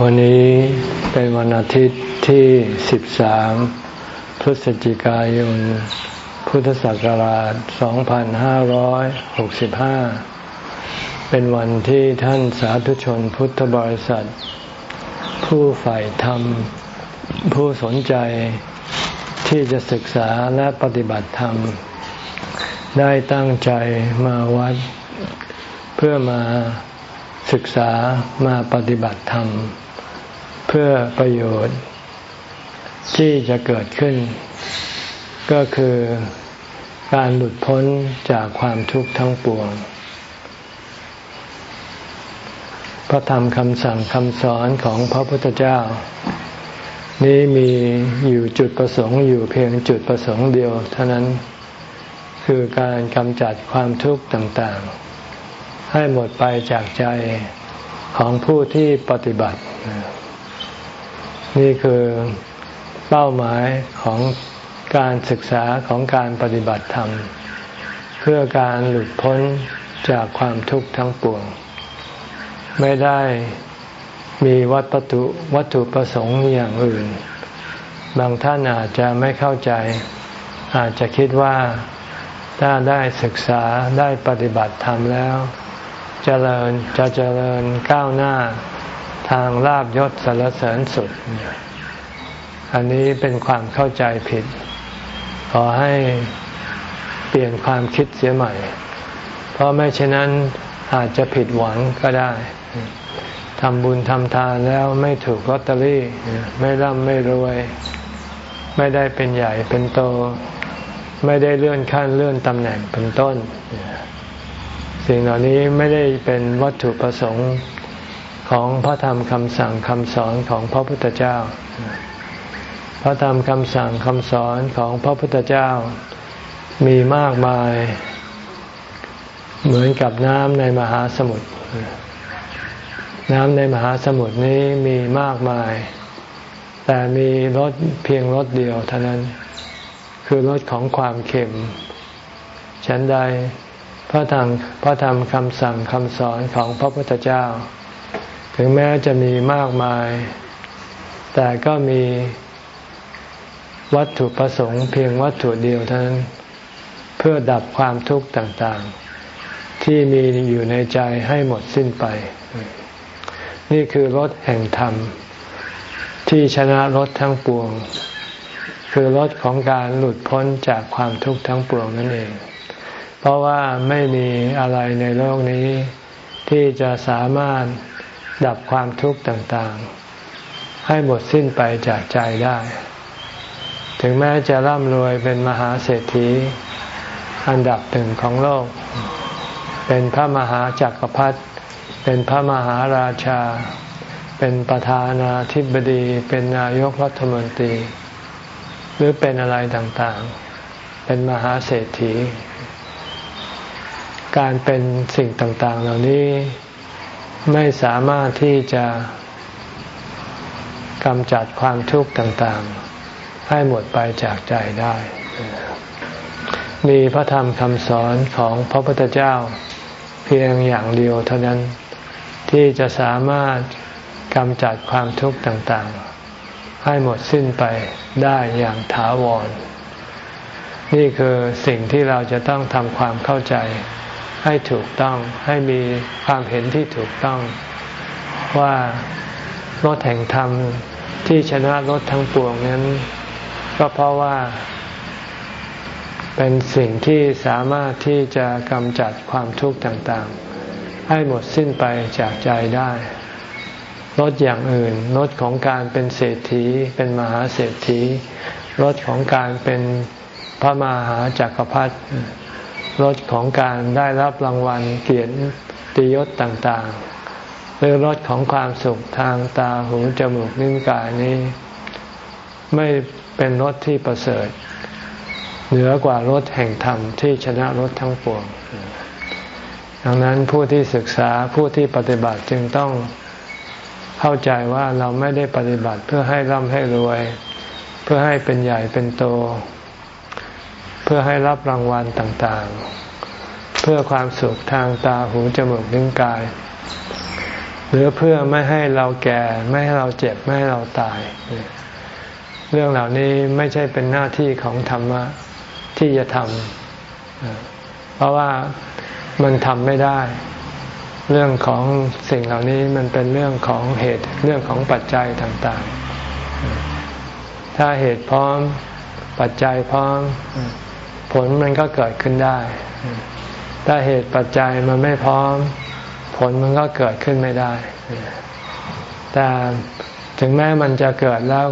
วันนี้เป็นวันอาทิตย์ที่ 13 พฤศจิกายน พุทธศักราช 2565 เป็นวันที่ท่านสาธุชนพุทธบริษัท ผู้ใฝ่ธรรม ผู้สนใจที่จะศึกษาและปฏิบัติธรรม ได้ตั้งใจมาวัด เพื่อมาศึกษามาปฏิบัติธรรมเพื่อประโยชน์ ที่จะเกิดขึ้น ก็คือการหลุดพ้นจากความทุกข์ทั้งปวง พระธรรมคำสั่งคำสอนของพระพุทธเจ้า นี้มีอยู่จุดประสงค์อยู่เพียงจุดประสงค์เดียวเท่านั้นคือการกำจัดความทุกข์ต่างๆ ให้หมดไปจากใจของผู้ที่ปฏิบัติ นี่คือเป้าหมายของการศึกษาของการปฏิบัติธรรม เพื่อการหลุดพ้นจากความทุกข์ทั้งปวง ไม่ได้มีวัตถุวัตถุประสงค์อย่างอื่น บางท่านอาจจะไม่เข้าใจ อาจจะคิดว่าถ้าได้ศึกษาได้ปฏิบัติธรรมแล้วเจริญจะเจริญก้าวหน้า ทางลาบยศสารเสริญสุด อันนี้เป็นความเข้าใจผิด ขอให้เปลี่ยนความคิดเสียใหม่ เพราะไม่เช่นนั้นอาจจะผิดหวังก็ได้ทำบุญทำทานแล้วไม่ถูกลอตเตอรี่ ไม่ร่ำไม่รวย ไม่ได้เป็นใหญ่เป็นโต ไม่ได้เลื่อนขั้นเลื่อนตำแหน่งเป็นต้น สิ่งเหล่านี้ไม่ได้เป็นวัตถุประสงค์ ของพระธรรมคำสั่งคำสอนของพระพุทธเจ้า พระธรรมคำสั่งคำสอนของพระพุทธเจ้า มีมากมาย เหมือนกับน้ำในมหาสมุทร น้ำในมหาสมุทรนี้มีมากมาย แต่มีรสเพียงรสเดียวเท่านั้น คือรสของความเค็ม ฉันใดพระธรรมพระธรรมคำสั่งคำสอนของพระพุทธเจ้า ถึงแม้จะมีมากมาย แต่ก็มีวัตถุประสงค์เพียงวัตถุเดียวเท่านั้น เพื่อดับความทุกข์ต่างๆ ที่มีอยู่ในใจให้หมดสิ้นไป นี่คือรถแห่งธรรม ที่ชนะรถทั้งปวง คือรถของการหลุดพ้นจากความทุกข์ทั้งปวงนั่นเอง เพราะว่าไม่มีอะไรในโลกนี้ที่จะสามารถ ดับความทุกข์ต่างๆ ให้หมดสิ้นไปจากใจได้ ถึงแม้จะร่ำรวยเป็นมหาเศรษฐี อันดับหนึ่งของโลก เป็นพระมหาจักรพรรดิเป็นพระมหาราชา เป็นประธานาธิบดี เป็นนายกรัฐมนตรี หรือเป็นอะไรต่างๆ เป็นมหาเศรษฐี การเป็นสิ่งต่างๆ เหล่านี้ ไม่สามารถที่จะกำจัดความทุกข์ต่างๆ ให้หมดไปจากใจได้ มีพระธรรมคำสอนของพระพุทธเจ้าเพียงอย่างเดียวเท่านั้นที่จะสามารถกำจัดความทุกข์ต่างๆ ให้หมดสิ้นไปได้อย่างถาวร นี่คือสิ่งที่เราจะต้องทำความเข้าใจ ให้ถูกต้องให้มีความเห็นที่ถูกต้อง ว่ารถแห่งธรรมที่ชนะรถทั้งปวงนั้น ก็เพราะว่าเป็นสิ่งที่สามารถที่จะกำจัดความทุกข์ต่างๆ ให้หมดสิ้นไปจากใจได้รถอย่างอื่นรถของการเป็นเศรษฐี เป็นมหาเศรษฐีรถของการเป็นพระมหาจักรพรรดิ รสของการได้รับรางวัลเกียรติยศต่างๆ หรือรสของความสุขทางตาหูจมูกนิ้วกายนี้ ไม่เป็นรสที่ประเสริฐ เหนือกว่ารสแห่งธรรมที่ชนะรสทั้งปวง ดังนั้นผู้ที่ศึกษาผู้ที่ปฏิบัติจึงต้องเข้าใจว่าเราไม่ได้ปฏิบัติเพื่อให้ร่ำให้รวย เพื่อให้เป็นใหญ่เป็นโต พื่อให้รับรางวัลต่างๆ เพื่อความสุขทางตาหูจมูกลิ้นกาย หรือเพื่อไม่ให้เราแก่ไม่ให้เราเจ็บไม่ให้เราตาย เรื่องเหล่านี้ไม่ใช่เป็นหน้าที่ของธรรมะที่จะทำเพราะว่ามันทำไม่ได้ เรื่องของสิ่งเหล่านี้มันเป็นเรื่องของเหตุเรื่องของปัจจัยต่างๆ ถ้าเหตุพร้อมปัจจัยพร้อม ผลมันก็เกิดขึ้นได้ ถ้าเหตุปัจจัยมันไม่พร้อม ผลมันก็เกิดขึ้นไม่ได้ แต่ถึงแม้มันจะเกิดแล้ว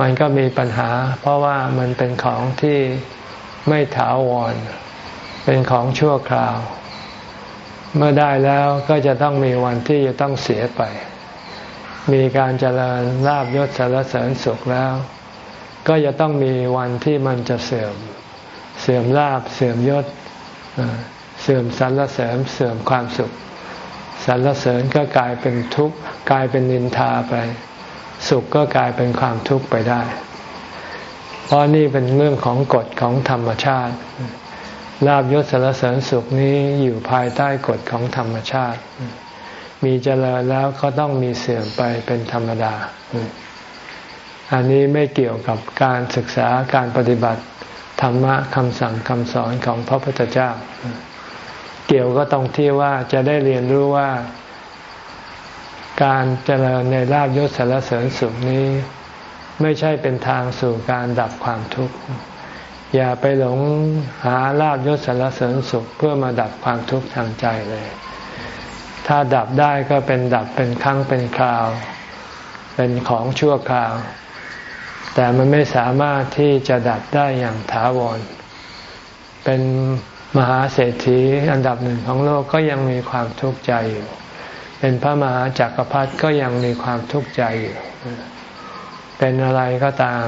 มันก็มีปัญหา เพราะว่ามันเป็นของที่ไม่ถาวร เป็นของชั่วคราว เมื่อได้แล้วก็จะต้องมีวันที่จะต้องเสียไป มีการเจริญลาบยศสารเสริญสุขแล้ว ก็จะต้องมีวันที่มันจะเสื่อม เสื่อมลาบเสื่อมยศเสื่อมสรรเสริญเสื่อมความสุขสรรเสริญก็กลายเป็นทุกข์กลายเป็นนินทาไป สุขก็กลายเป็นความทุกข์ไปได้ เพราะนี่เป็นเรื่องของกฎของธรรมชาติลาบยศสารเสริญสุขนี้อยู่ภายใต้กฎของธรรมชาติ มีเจริญแล้วก็ต้องมีเสื่อมไปเป็นธรรมดา อันนี้ไม่เกี่ยวกับการศึกษาการปฏิบัติ ธรรมะคำสั่งคำสอนของพระพุทธเจ้า เกี่ยวก็ตรงที่ว่าจะได้เรียนรู้ว่า การเจริญในลาบยศสารเสริญสุขนี้ ไม่ใช่เป็นทางสู่การดับความทุกข์ อย่าไปหลงหาลาบยศสารเสริญสุขเพื่อมาดับความทุกข์ทางใจเลย ถ้าดับได้ก็เป็นดับเป็นครั้งเป็นคราว เป็นของชั่วคราว แต่มันไม่สามารถที่จะดับได้อย่างถาวร เป็นมหาเศรษฐีอันดับหนึ่งของโลกก็ยังมีความทุกข์ใจอยู่ เป็นพระมหาจากักรพรรดิก็ยังมีความทุกข์ใจอยู่ เป็นอะไรก็ตาม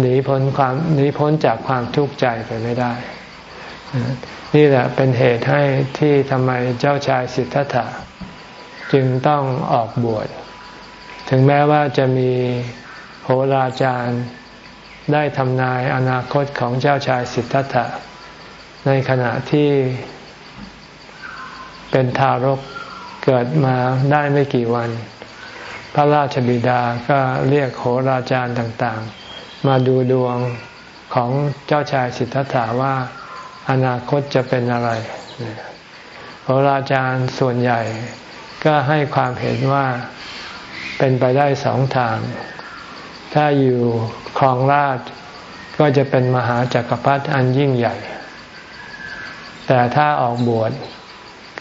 หนีพ้นความหนีพ้นจากความทุกข์ใจไปไม่ได้ นี่แหละเป็นเหตุให้ที่ทำไมเจ้าชายสิทธัตถะจึงต้องออกบวช ถึงแม้ว่าจะมี หราจารย์ได้ทำนายอนาคตของเจ้าชายสิทธัตถะ ในขณะที่เป็นทารกเกิดมาได้ไม่กี่วัน พระราชบิดาก็เรียกโหราจารย์ต่างๆ มาดูดวงของเจ้าชายสิทธัตถะว่าอนาคตจะเป็นอะไรโหราจารย์ส่วนใหญ่ก็ให้ความเห็นว่าเป็นไปได้สองทาง ถ้าอยู่ครองราชก็จะเป็นมหาจักรพรรดิอันยิ่งใหญ่ แต่ถ้าออกบวช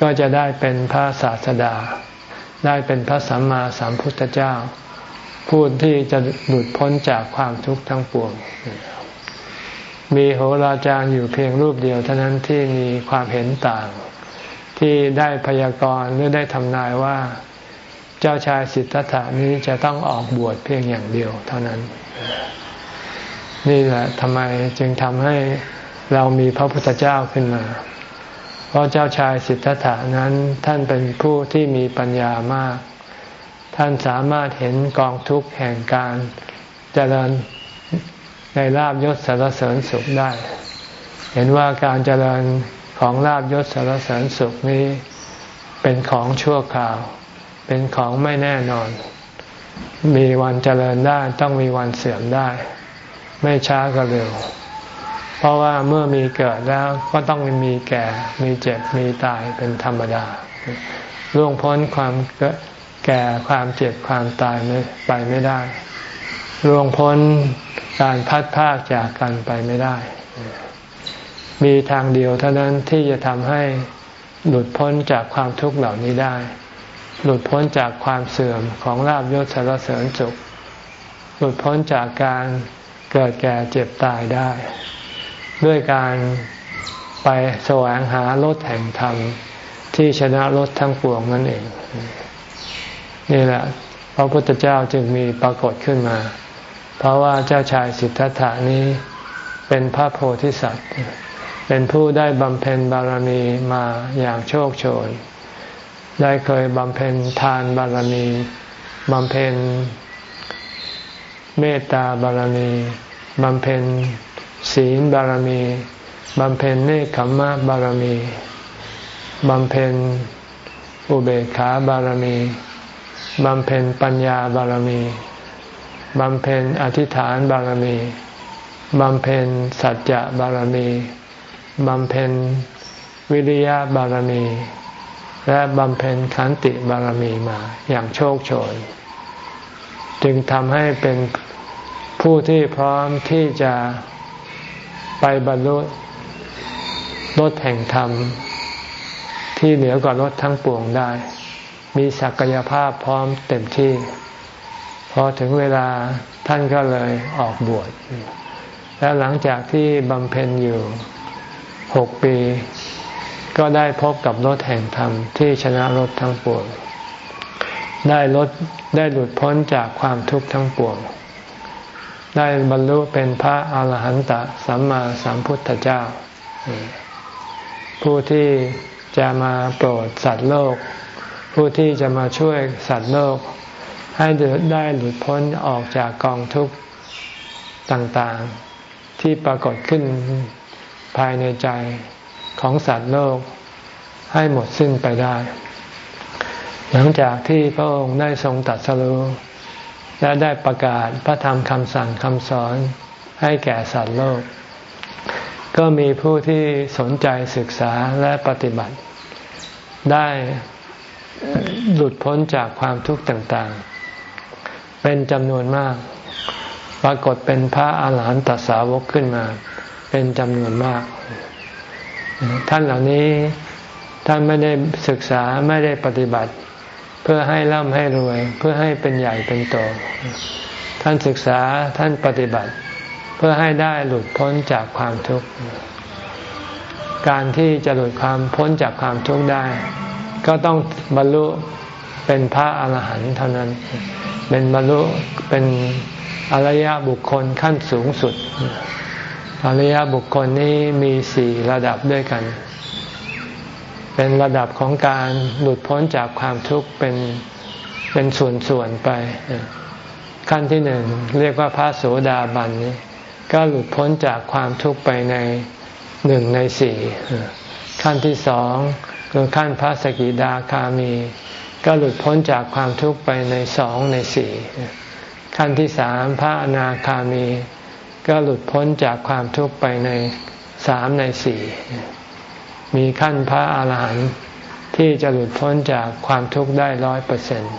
ก็จะได้เป็นพระศาสดา ได้เป็นพระสัมมาสัมพุทธเจ้า ผู้ที่จะหลุดพ้นจากความทุกข์ทั้งปวง มีโหราจารย์อยู่เพียงรูปเดียวเท่านั้นที่มีความเห็นต่าง ที่ได้พยากรณ์หรือได้ทำนายว่า เจ้าชายสิทธัตถานี้จะต้องออกบวชเพียงอย่างเดียวเท่านั้น นี่แหละทำไมจึงทำให้เรามีพระพุทธเจ้าขึ้นมา เพราะเจ้าชายสิทธัตถานั้นท่านเป็นผู้ที่มีปัญญามาก ท่านสามารถเห็นกองทุกข์แห่งการเจริญในลาบยศสารเสริญสุขได้ เห็นว่าการเจริญของลาบยศสารเสริญสุขนี้เป็นของชั่วคราว เป็นของไม่แน่นอน มีวันเจริญได้ต้องมีวันเสื่อมได้ ไม่ช้าก็เร็ว เพราะว่าเมื่อมีเกิดแล้วก็ต้องมีแก่ มีเจ็บ มีตายเป็นธรรมดาล่วงพ้นความแก่ความเจ็บความตายไปไม่ได้ล่วงพ้นการพัดพากจากกันไปไม่ได้ มีทางเดียวเท่านั้นที่จะทำให้หลุดพ้นจากความทุกข์เหล่านี้ได้ หลุดพ้นจากความเสื่อมของลาบยศสารเสริญสุข หลุดพ้นจากการเกิดแก่เจ็บตายได้ ด้วยการไปแสวงหารถแห่งธรรม ที่ชนะรถทั้งปวงนั่นเอง นี่แหละพระพุทธเจ้าจึงมีปรากฏขึ้นมา เพราะว่าเจ้าชายสิทธัตถานี้เป็นพระโพธิสัตว์ เป็นผู้ได้บำเพ็ญบารมีมาอย่างโชคโชน ได้เคยบำเพ็ญทานบารมีบำเพ็ญเมตตาบารมีบำเพ็ญศีลบารมีบำเพ็ญเนคขมมะบารมีบำเพ็ญอุเบกขาบารมีบำเพ็ญปัญญาบารมีบำเพ็ญอธิษฐานบารมีบำเพ็ญสัจจะบารมีบำเพ็ญวิริยะบารมี และบำเพ็ญขันติบารมีมาอย่างโชคโชน จึงทำให้เป็นผู้ที่พร้อมที่จะไปบรรลุรถแห่งธรรม ที่เหนือกว่ารถทั้งปวงได้ มีศักยภาพพร้อมเต็มที่ พอถึงเวลาท่านก็เลยออกบวชแล้วหลังจากที่บำเพ็ญอยู่หกปี ก็ได้พบกับรถแห่งธรรมที่ชนะรถทั้งปวง ได้ลดได้หลุดพ้นจากความทุกข์ทั้งปวง ได้บรรลุเป็นพระอาหารหันตสัมมาสัมพุทธเจ้า ผู้ที่จะมาโปรดสัตว์โลก ผู้ที่จะมาช่วยสัตว์โลก ให้ได้หลุดพ้นออกจากกองทุกข์ต่างๆ ที่ปรากฏขึ้นภายในใจ ของสัตว์โลกให้หมดสิ้นไปได้ หลังจากที่พระองค์ได้ทรงตัดสรู้และได้ประกาศพระธรรมคำสั่งคำสอนให้แก่สัตว์โลก ก็มีผู้ที่สนใจศึกษาและปฏิบัติ ได้หลุดพ้นจากความทุกข์ต่างๆ เป็นจำนวนมาก ปรากฏเป็นพระอาหารหันตสาวกขึ้นมา เป็นจำนวนมาก ท่านเหล่านี้ท่านไม่ได้ศึกษาไม่ได้ปฏิบัติ เพื่อให้ร่ำให้รวย เพื่อให้เป็นใหญ่เป็นโต ท่านศึกษาท่านปฏิบัติ เพื่อให้ได้หลุดพ้นจากความทุกข์การที่จะหลุดความพ้นจากความทุกข์ได้ ก็ต้องบรรลุเป็นพระอรหันต์เท่านั้น เป็นบรรลุเป็นอริยบุคคลขั้นสูงสุด อริยบุคคลนี้มีสี่ระดับด้วยกัน เป็นระดับของการหลุดพ้นจากความทุกข์เป็นเป็นส่วนๆไป ขั้นที่หนึ่งเรียกว่าพระโสดาบันนี้ก็หลุดพ้นจากความทุกข์ไปในหนึ่งในสี่ขั้นที่สองคือขั้นพระสกิดาคามี ก็หลุดพ้นจากความทุกข์ไปในสองในสี่ขั้นที่สามพระอนาคามี ก็หลุดพ้นจากความทุกข์ไปในสามในสี่มีขั้นพระอาหารหันต์ที่จะหลุดพ้นจากความทุกข์ได้ร้อยเปอร์เซ็นต์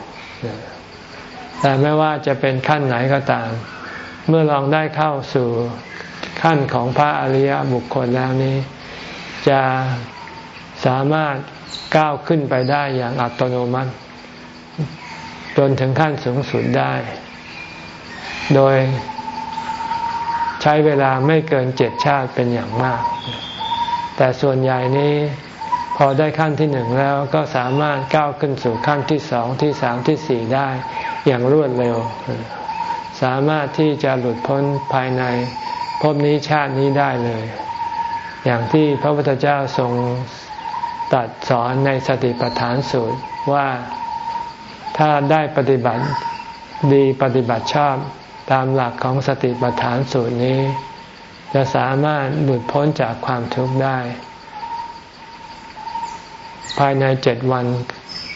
แต่ไม่ว่าจะเป็นขั้นไหนก็ตาม เมื่อลองได้เข้าสู่ขั้นของพระอริยบุคคลแล้วนี้ จะสามารถก้าวขึ้นไปได้อย่างอัตโนมัติ จนถึงขั้นสูงสุดได้ โดย ใช้เวลาไม่เกินเจ็ดชาติเป็นอย่างมาก แต่ส่วนใหญ่นี้พอได้ขั้นที่หนึ่งแล้วก็สามารถก้าวขึ้นสู่ขั้นที่สองที่สามที่สี่ได้อย่างรวดเร็ว สามารถที่จะหลุดพ้นภายในภพนี้ชาตินี้ได้เลย อย่างที่พระพุทธเจ้าทรงตัดสอนในสติปัฏฐานสูตรว่าถ้าได้ปฏิบัติดีปฏิบัติชอบ ตามหลักของสติปัฏฐานสูตรนี้ จะสามารถหลุดพ้นจากความทุกข์ได้ ภายในเจ็ดวัน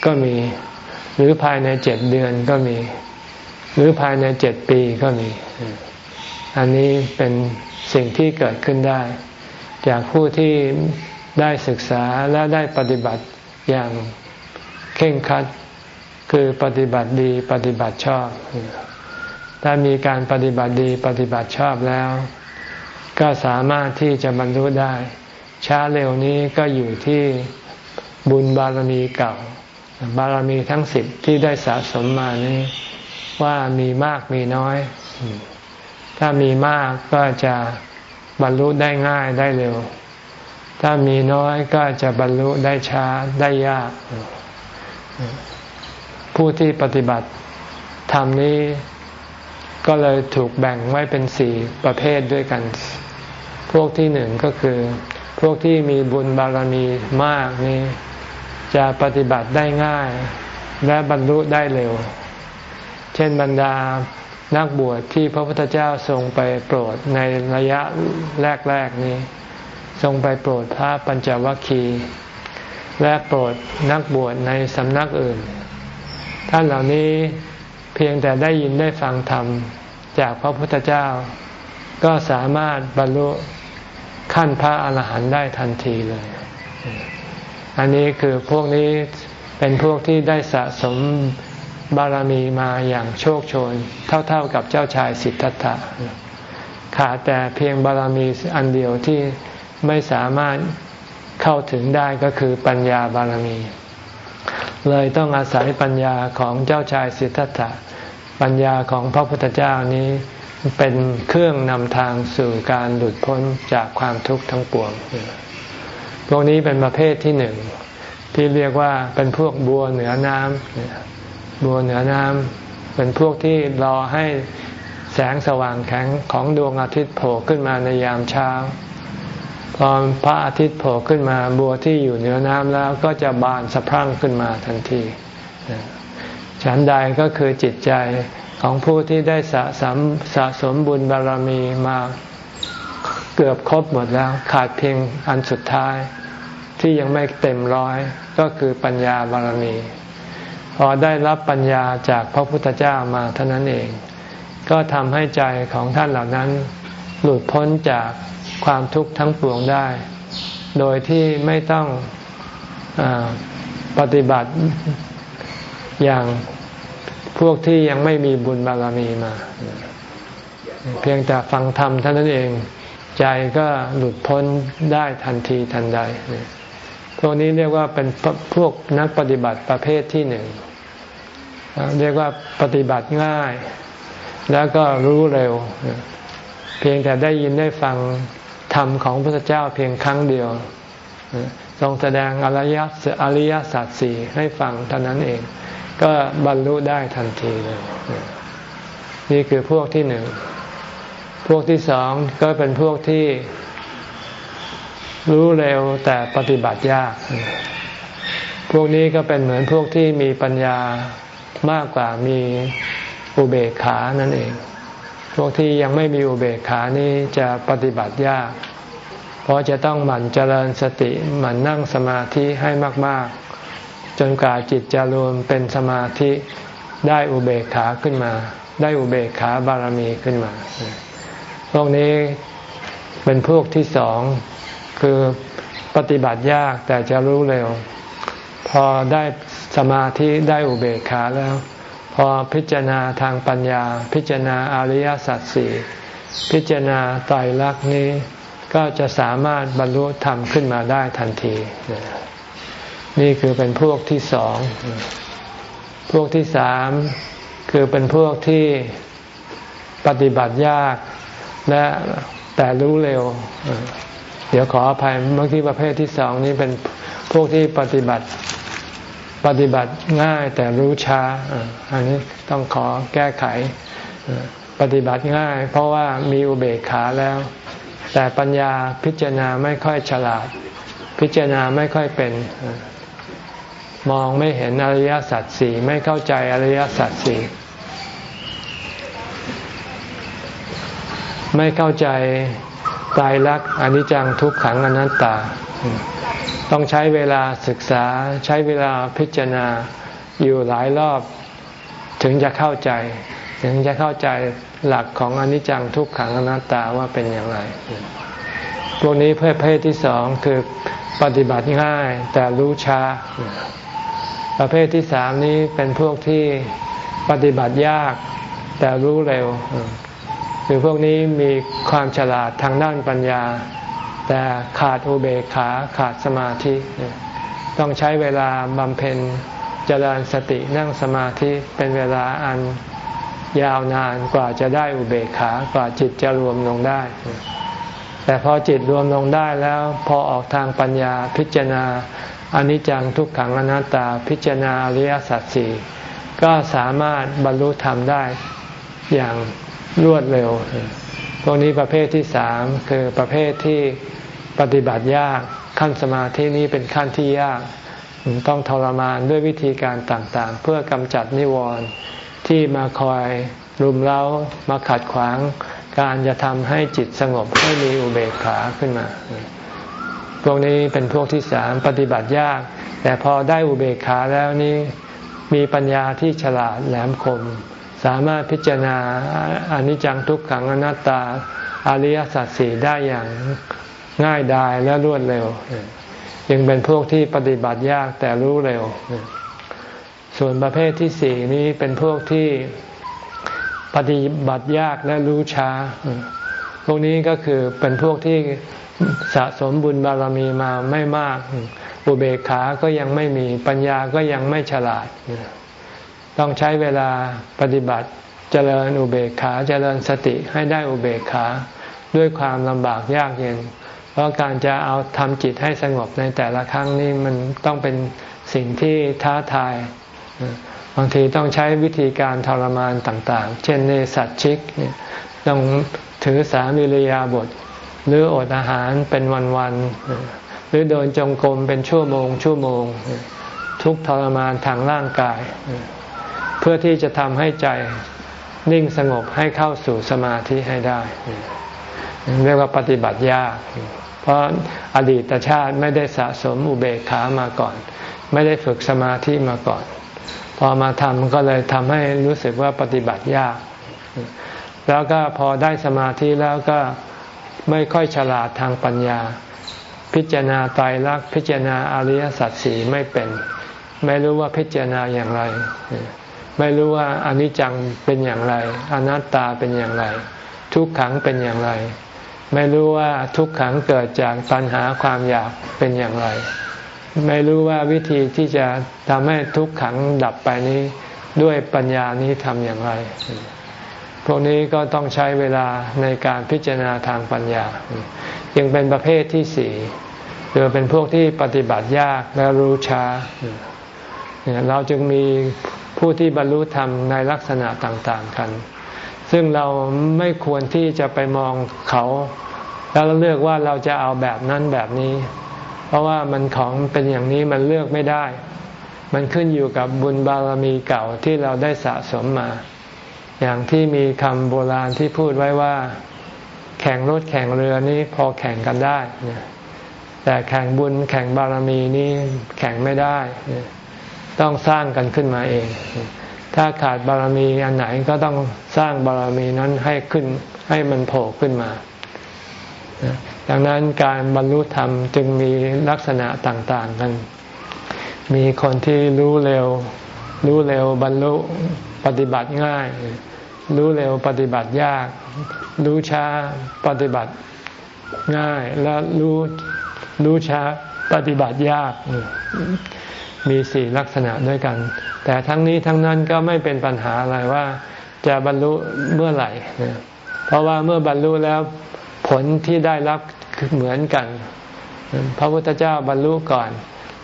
ก็มี หรือภายในเจ็ดเดือนก็มี หรือภายในเจ็ดปีก็มี อันนี้เป็นสิ่งที่เกิดขึ้นได้ จากผู้ที่ได้ศึกษาและได้ปฏิบัติอย่างเข่งคัดคือปฏิบัติดีปฏิบัติชอบ ถ้ามีการปฏิบัติดีปฏิบัติชอบแล้ว ก็สามารถที่จะบรรลุได้ ช้าเร็วนี้ก็อยู่ที่บุญบารมีเก่า บารมีทั้งสิบที่ได้สะสมมานี้ว่ามีมากมีน้อย ถ้ามีมากก็จะบรรลุได้ง่ายได้เร็ว ถ้ามีน้อยก็จะบรรลุได้ช้าได้ยาก ผู้ที่ปฏิบัติธรรมนี้ ก็เลยถูกแบ่งไว้เป็นสี่ประเภทด้วยกัน พวกที่หนึ่งก็คือ พวกที่มีบุญบารมีมากนี้ จะปฏิบัติได้ง่าย และบรรลุได้เร็ว เช่นบรรดานักบวชที่พระพุทธเจ้าทรงไปโปรดในระยะแรกๆนี้ ทรงไปโปรดพระปัญจวัคคีย์และโปรดนักบวชในสำนักอื่น ท่านเหล่านี้ พียงแต่ได้ยินได้ฟังธรรม จากพระพุทธเจ้า ก็สามารถบรรลุขั้นพระอาหารหันต์ได้ทันทีเลย อันนี้คือพวกนี้เป็นพวกที่ได้สะสมบารมีมาอย่างโชคโชน เท่าๆกับเจ้าชายสิทธัตถะขาดแต่เพียงบารมีอันเดียวที่ไม่สามารถเข้าถึงได้ก็คือปัญญาบารมี เลยต้องอาศัยปัญญาของเจ้าชายสิทธัตถะ ปัญญาของพระพุทธเจ้านี้เป็นเครื่องนำทางสู่การหลุดพ้นจากความทุกข์ทั้งปวง พวกนี้เป็นประเภทที่หนึ่ง ที่เรียกว่าเป็นพวกบัวเหนือน้ำบัวเหนือน้ำเป็นพวกที่รอให้แสงสว่างแข็งของดวงอาทิตย์โผล่ขึ้นมาในยามเช้า พอพระอาทิตย์โผล่ขึ้นมาบัวที่อยู่เหนือน้ำแล้วก็จะบานสะพรั่งขึ้นมาทันที ฉันใดก็คือจิตใจของผู้ที่ได้สะสมสะสมบุญบารมีมาเกือบครบหมดแล้ว ขาดเพียงอันสุดท้ายที่ยังไม่เต็มร้อยก็คือปัญญาบารมี พอได้รับปัญญาจากพระพุทธเจ้ามาเท่านั้นเอง ก็ทำให้ใจของท่านเหล่านั้น หลุดพ้นจากความทุกข์ทั้งปวงได้ โดยที่ไม่ต้องอปฏิบัติ อย่างพวกที่ยังไม่มีบุญบารมีมา เพียงแต่ฟังธรรมเท่านั้นเอง ใจก็หลุดพ้นได้ทันทีทันใดพวกนี้เรียกว่าเป็นพวกนักปฏิบัติประเภทที่หนึ่งเรียกว่าปฏิบัติง่าย แล้วก็รู้เร็ว เพียงแต่ได้ยินได้ฟังธรรมของพระเจ้าเพียงครั้งเดียวทรงแสดงอริยอริยสัจสี่ให้ฟังเท่านั้นเอง ก็บรรลุได้ทันทีเลยนี่คือพวกที่หนึ่ง พวกที่สองก็เป็นพวกที่รู้เร็วแต่ปฏิบัติยาก พวกนี้ก็เป็นเหมือนพวกที่มีปัญญามากกว่ามีอุเบกขานั่นเอง พวกที่ยังไม่มีอุเบกขานี้จะปฏิบัติยาก เพราะจะต้องหมั่นเจริญสติหมั่นนั่งสมาธิให้มาก ๆ จนกว่าจิตจะรวมเป็นสมาธิได้อุเบกขาขึ้นมา ได้อุเบกขาบารมีขึ้นมา พวกนี้เป็นพวกที่สองคือปฏิบัติยากแต่จะรู้เร็ว พอได้สมาธิได้อุเบกขาแล้ว พอพิจารณาทางปัญญา พิจารณาอริยสัจสี่พิจารณาไตรลักษณ์นี้ก็จะสามารถบรรลุธรรมขึ้นมาได้ทันที นี่คือเป็นพวกที่สอง พวกที่สามคือเป็นพวกที่ปฏิบัติยากและแต่รู้เร็ว เดี๋ยวขออภัยเมื่อกี้ประเภทที่สองนี้เป็นพวกที่ปฏิบัติปฏิบัติง่ายแต่รู้ช้า อันนี้ต้องขอแก้ไข ปฏิบัติง่าย เพราะว่ามีอุเบกขาแล้ว แต่ปัญญาพิจารณาไม่ค่อยฉลาด พิจารณาไม่ค่อยเป็น มองไม่เห็นอริยสัจสี่ไม่เข้าใจอริยสัจสี่ไม่เข้าใจตายรักอนิจจังทุกขังอนัตตา ต้องใช้เวลาศึกษาใช้เวลาพิจารณาอยู่หลายรอบถึงจะเข้าใจ ถึงจะเข้าใจหลักของอนิจจังทุกขังอนัตตาว่าเป็นอย่างไรพวกนี้ประเภทที่สองคือปฏิบัติง่ายแต่รู้ช้า ประเภทที่สามนี้เป็นพวกที่ปฏิบัติยากแต่รู้เร็ว คือพวกนี้มีความฉลาดทางด้านปัญญา แต่ขาดอุเบกขาขาดสมาธิ ต้องใช้เวลาบำเพ็ญเจริญสตินั่งสมาธิเป็นเวลาอันยาวนานกว่าจะได้อุเบกขากว่าจิตจะรวมลงได้ แต่พอจิตรวมลงได้แล้วพอออกทางปัญญาพิจารณา อนิจจังทุกขังอนัตตาพิจารณาอริยสัจสี่ก็สามารถบรรลุธรรมได้อย่างรวดเร็วพวกนี้ประเภทที่สามคือประเภทที่ปฏิบัติยากขั้นสมาธินี้เป็นขั้นที่ยาก ต้องทรมานด้วยวิธีการต่างๆ เพื่อกำจัดนิวรณ์ที่มาคอยรุมเร้ามาขัดขวาง การจะทำให้จิตสงบให้มีอุเบกขาขึ้นมา พวกนี้เป็นพวกที่สามปฏิบัติยาก แต่พอได้อุเบกขาแล้วนี่มีปัญญาที่ฉลาดแหลมคม สามารถพิจารณาอนิจจังทุกขังอนัตตาอริยสัจสี่ได้อย่างง่ายดายและรวดเร็ว ยังเป็นพวกที่ปฏิบัติยากแต่รู้เร็ว ส่วนประเภทที่สี่นี้เป็นพวกที่ปฏิบัติยากและรู้ช้า พวกนี้ก็คือเป็นพวกที่ สะสมบุญบารมีมาไม่มาก อุเบกขาก็ยังไม่มีปัญญาก็ยังไม่ฉลาด ต้องใช้เวลาปฏิบัติเจริญอุเบกขาเจริญสติให้ได้อุเบกขาด้วยความลำบากยากเย็น เพราะการจะเอาทำจิตให้สงบในแต่ละครั้งนี้มันต้องเป็นสิ่งที่ท้าทาย บางทีต้องใช้วิธีการทรมานต่าง ๆ เช่นในสัตว์ชิก ต้องถือสามิริยาบท หรืออดอาหารเป็นวันๆหรือเดินจงกรมเป็นชั่วโมง ชั่วโมง ทุกทรมานทางร่างกาย เพื่อที่จะทำให้ใจนิ่งสงบให้เข้าสู่สมาธิให้ได้ เรียกว่าปฏิบัติยาก เพราะอดีตชาติไม่ได้สะสมอุเบกขามาก่อน ไม่ได้ฝึกสมาธิมาก่อน พอมาทำก็เลยทำให้รู้สึกว่าปฏิบัติยาก แล้วก็พอได้สมาธิแล้วก็ ไม่ค่อยฉลาดทางปัญญา พิจารณาตายรักพิจารณาอริยสัจสี่ไม่เป็น ไม่รู้ว่าพิจารณาอย่างไร ไม่รู้ว่าอนิจจังเป็นอย่างไร อนัตตาเป็นอย่างไร ทุกขังเป็นอย่างไร ไม่รู้ว่าทุกขังเกิดจากตัณหาความอยากเป็นอย่างไร ไม่รู้ว่าวิธีที่จะทำให้ทุกขังดับไปนี้ด้วยปัญญานี้ทำอย่างไร พวกนี้ก็ต้องใช้เวลาในการพิจารณาทางปัญญา ยังเป็นประเภทที่สี่คือเป็นพวกที่ปฏิบัติยากและรู้ช้า เราจึงมีผู้ที่บรรลุธรรมในลักษณะต่างๆกัน ซึ่งเราไม่ควรที่จะไปมองเขา แล้วเราเลือกว่าเราจะเอาแบบนั้นแบบนี้ เพราะว่ามันของเป็นอย่างนี้มันเลือกไม่ได้ มันขึ้นอยู่กับบุญบารมีเก่าที่เราได้สะสมมา อย่างที่มีคำโบราณที่พูดไว้ว่า แข่งรถแข่งเรือนี้พอแข่งกันได้แต่แข่งบุญแข่งบารมีนี้แข่งไม่ได้ ต้องสร้างกันขึ้นมาเอง ถ้าขาดบารมีอันไหนก็ต้องสร้างบารมีนั้นให้ขึ้นให้มันโผล่ขึ้นมาดังนั้นการบรรลุธรรมจึงมีลักษณะต่าง ๆ กัน มีคนที่รู้เร็ว รู้เร็วบรรลุปฏิบัติง่าย รู้เร็วปฏิบัติยาก รู้ช้าปฏิบัติง่าย และรู้รู้ช้าปฏิบัติยาก มีสี่ลักษณะด้วยกัน แต่ทั้งนี้ทั้งนั้นก็ไม่เป็นปัญหาอะไรว่าจะบรรลุเมื่อไหร่ เพราะว่าเมื่อบรรลุแล้วผลที่ได้รับเหมือนกัน พระพุทธเจ้าบรรลุก่อน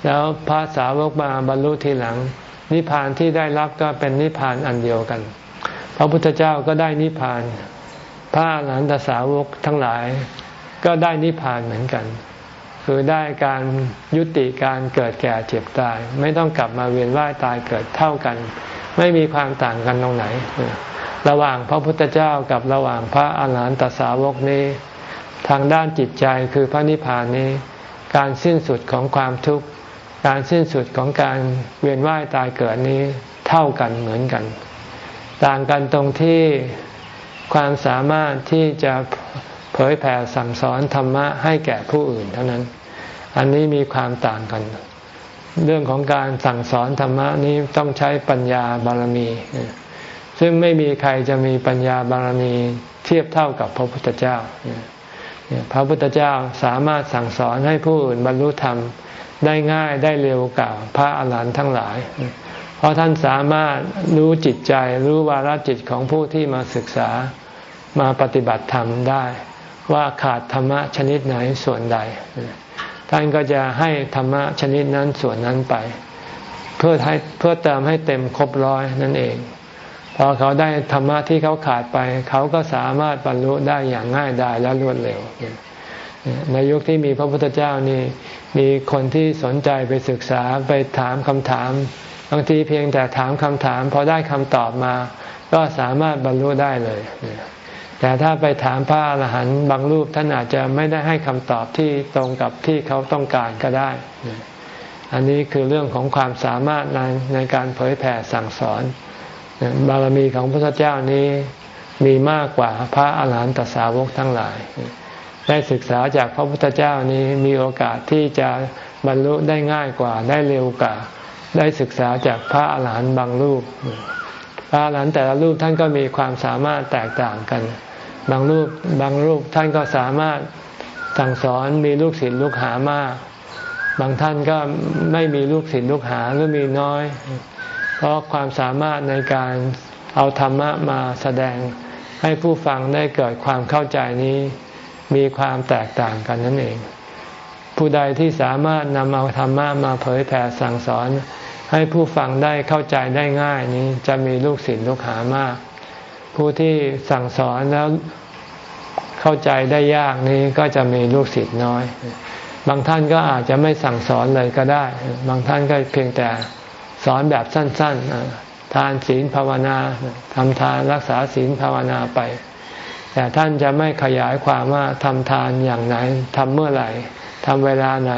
แล้วพระสาวกมาบรรลุทีหลัง นิพพานที่ได้รับก็เป็นนิพพานอันเดียวกัน พระพุทธเจ้าก็ได้นิพพาน พระอรหันตสาวกทั้งหลาย ก็ได้นิพพานเหมือนกัน คือได้การยุติการเกิดแก่เจ็บตาย ไม่ต้องกลับมาเวียนว่ายตายเกิดเท่ากัน ไม่มีความต่างกันตรงไหน ระหว่างพระพุทธเจ้ากับระหว่างพระอรหันตสาวกนี้ ทางด้านจิตใจคือพระนิพพานนี้ การสิ้นสุดของความทุกข์การสิ้นสุดของการเวียนว่ายตายเกิดนี้เท่ากันเหมือนกัน ต่างกันตรงที่ความสามารถที่จะเผยแผ่สั่งสอนธรรมะให้แก่ผู้อื่นเท่านั้น อันนี้มีความต่างกัน เรื่องของการสั่งสอนธรรมะนี้ต้องใช้ปัญญาบารมี ซึ่งไม่มีใครจะมีปัญญาบารมีเทียบเท่ากับพระพุทธเจ้า พระพุทธเจ้าสามารถสั่งสอนให้ผู้อื่นบรรลุธรรมได้ง่ายได้เร็วกว่าพระอรหันต์ทั้งหลาย เพราะท่านสามารถรู้จิตใจรู้วาระจิตของผู้ที่มาศึกษามาปฏิบัติธรรมได้ ว่าขาดธรรมะชนิดไหนส่วนใด ท่านก็จะให้ธรรมะชนิดนั้นส่วนนั้นไป เพื่อให้เพื่อเติมให้เต็มครบร้อยนั่นเอง พอเขาได้ธรรมะที่เขาขาดไป เขาก็สามารถบรรลุได้อย่างง่ายดายและรวดเร็วในยุคที่มีพระพุทธเจ้านี่มีคนที่สนใจไปศึกษาไปถามคำถาม บางทีเพียงแต่ถามคำถามพอได้คำตอบมา ก็สามารถบรรลุได้เลย แต่ถ้าไปถามพระอรหันต์บางรูปท่านอาจจะไม่ได้ให้คำตอบที่ตรงกับที่เขาต้องการก็ได้ อันนี้คือเรื่องของความสามารถในในการเผยแผ่สั่งสอน บารมีของพระเจ้านี้มีมากกว่าพระอาหารหันตสาวกทั้งหลาย ได้ศึกษาจากพระพุทธเจ้านี้มีโอกาสที่จะบรรลุได้ง่ายกว่าได้เร็วกว่า ได้ศึกษาจากพระอาหารหันต์บางรูป พระอาหารหันต์แต่ละรูปท่านก็มีความสามารถแตกต่างกัน บางรูปบางรูปท่านก็สามารถสั่งสอนมีลูกศิษย์ลูกหามาก บางท่านก็ไม่มีลูกศิษย์ลูกหาหรือมีน้อย เพราะความสามารถในการเอาธรรมะมาแสดงให้ผู้ฟังได้เกิดความเข้าใจนี้ มีความแตกต่างกันนั่นเอง ผู้ใดที่สามารถนำเอาธรรมะมาเผยแผ่สั่งสอน ให้ผู้ฟังได้เข้าใจได้ง่ายนี้จะมีลูกศิษย์ลูกหามาก ผู้ที่สั่งสอนแล้วเข้าใจได้ยากนี้ก็จะมีลูกศิษย์น้อย บางท่านก็อาจจะไม่สั่งสอนเลยก็ได้ บางท่านก็เพียงแต่สอนแบบสั้นๆ ทานศีลภาวนาทำทานรักษาศีลภาวนาไป แต่ท่านจะไม่ขยายความว่าทำทานอย่างไหนทำเมื่อไหร่ ทำเวลาไหน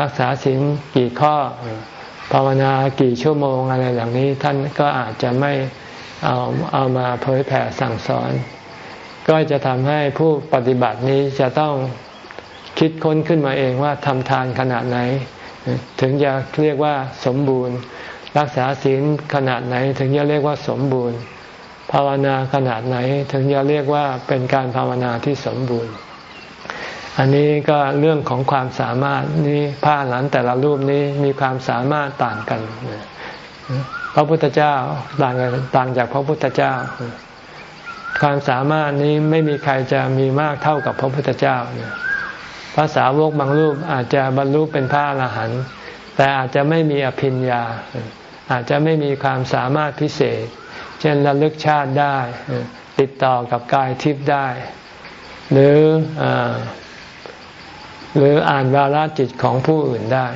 รักษาศีลกี่ข้อภาวนากี่ชั่วโมงอะไรเหล่านี้ ท่านก็อาจจะไม่เอาเอามาเผยแผ่สั่งสอน ก็จะทำให้ผู้ปฏิบัตินี้จะต้องคิดค้นขึ้นมาเองว่าทำทานขนาดไหน ถึงจะเรียกว่าสมบูรณ์ รักษาศีลขนาดไหน ถึงจะเรียกว่าสมบูรณ์ ภาวนาขนาดไหน ถึงจะเรียกว่าเป็นการภาวนาที่สมบูรณ์ อันนี้ก็เรื่องของความสามารถนี่ผ้าหลันแต่ละรูปนี้มีความสามารถต่างกัน พระพุทธเจ้าต่างกันต่างจากพระพุทธเจ้า ความสามารถนี้ไม่มีใครจะมีมากเท่ากับพระพุทธเจ้าภาษาวกบางรูปอาจจะบรรลุเป็นพระอรหันต์แต่อาจจะไม่มีอภิญญา อาจจะไม่มีความสามารถพิเศษ เช่นระลึกชาติได้ ติดต่อกับกายทิพย์ได้ หรืออ หรืออ่านวาลจิตของผู้อื่นได้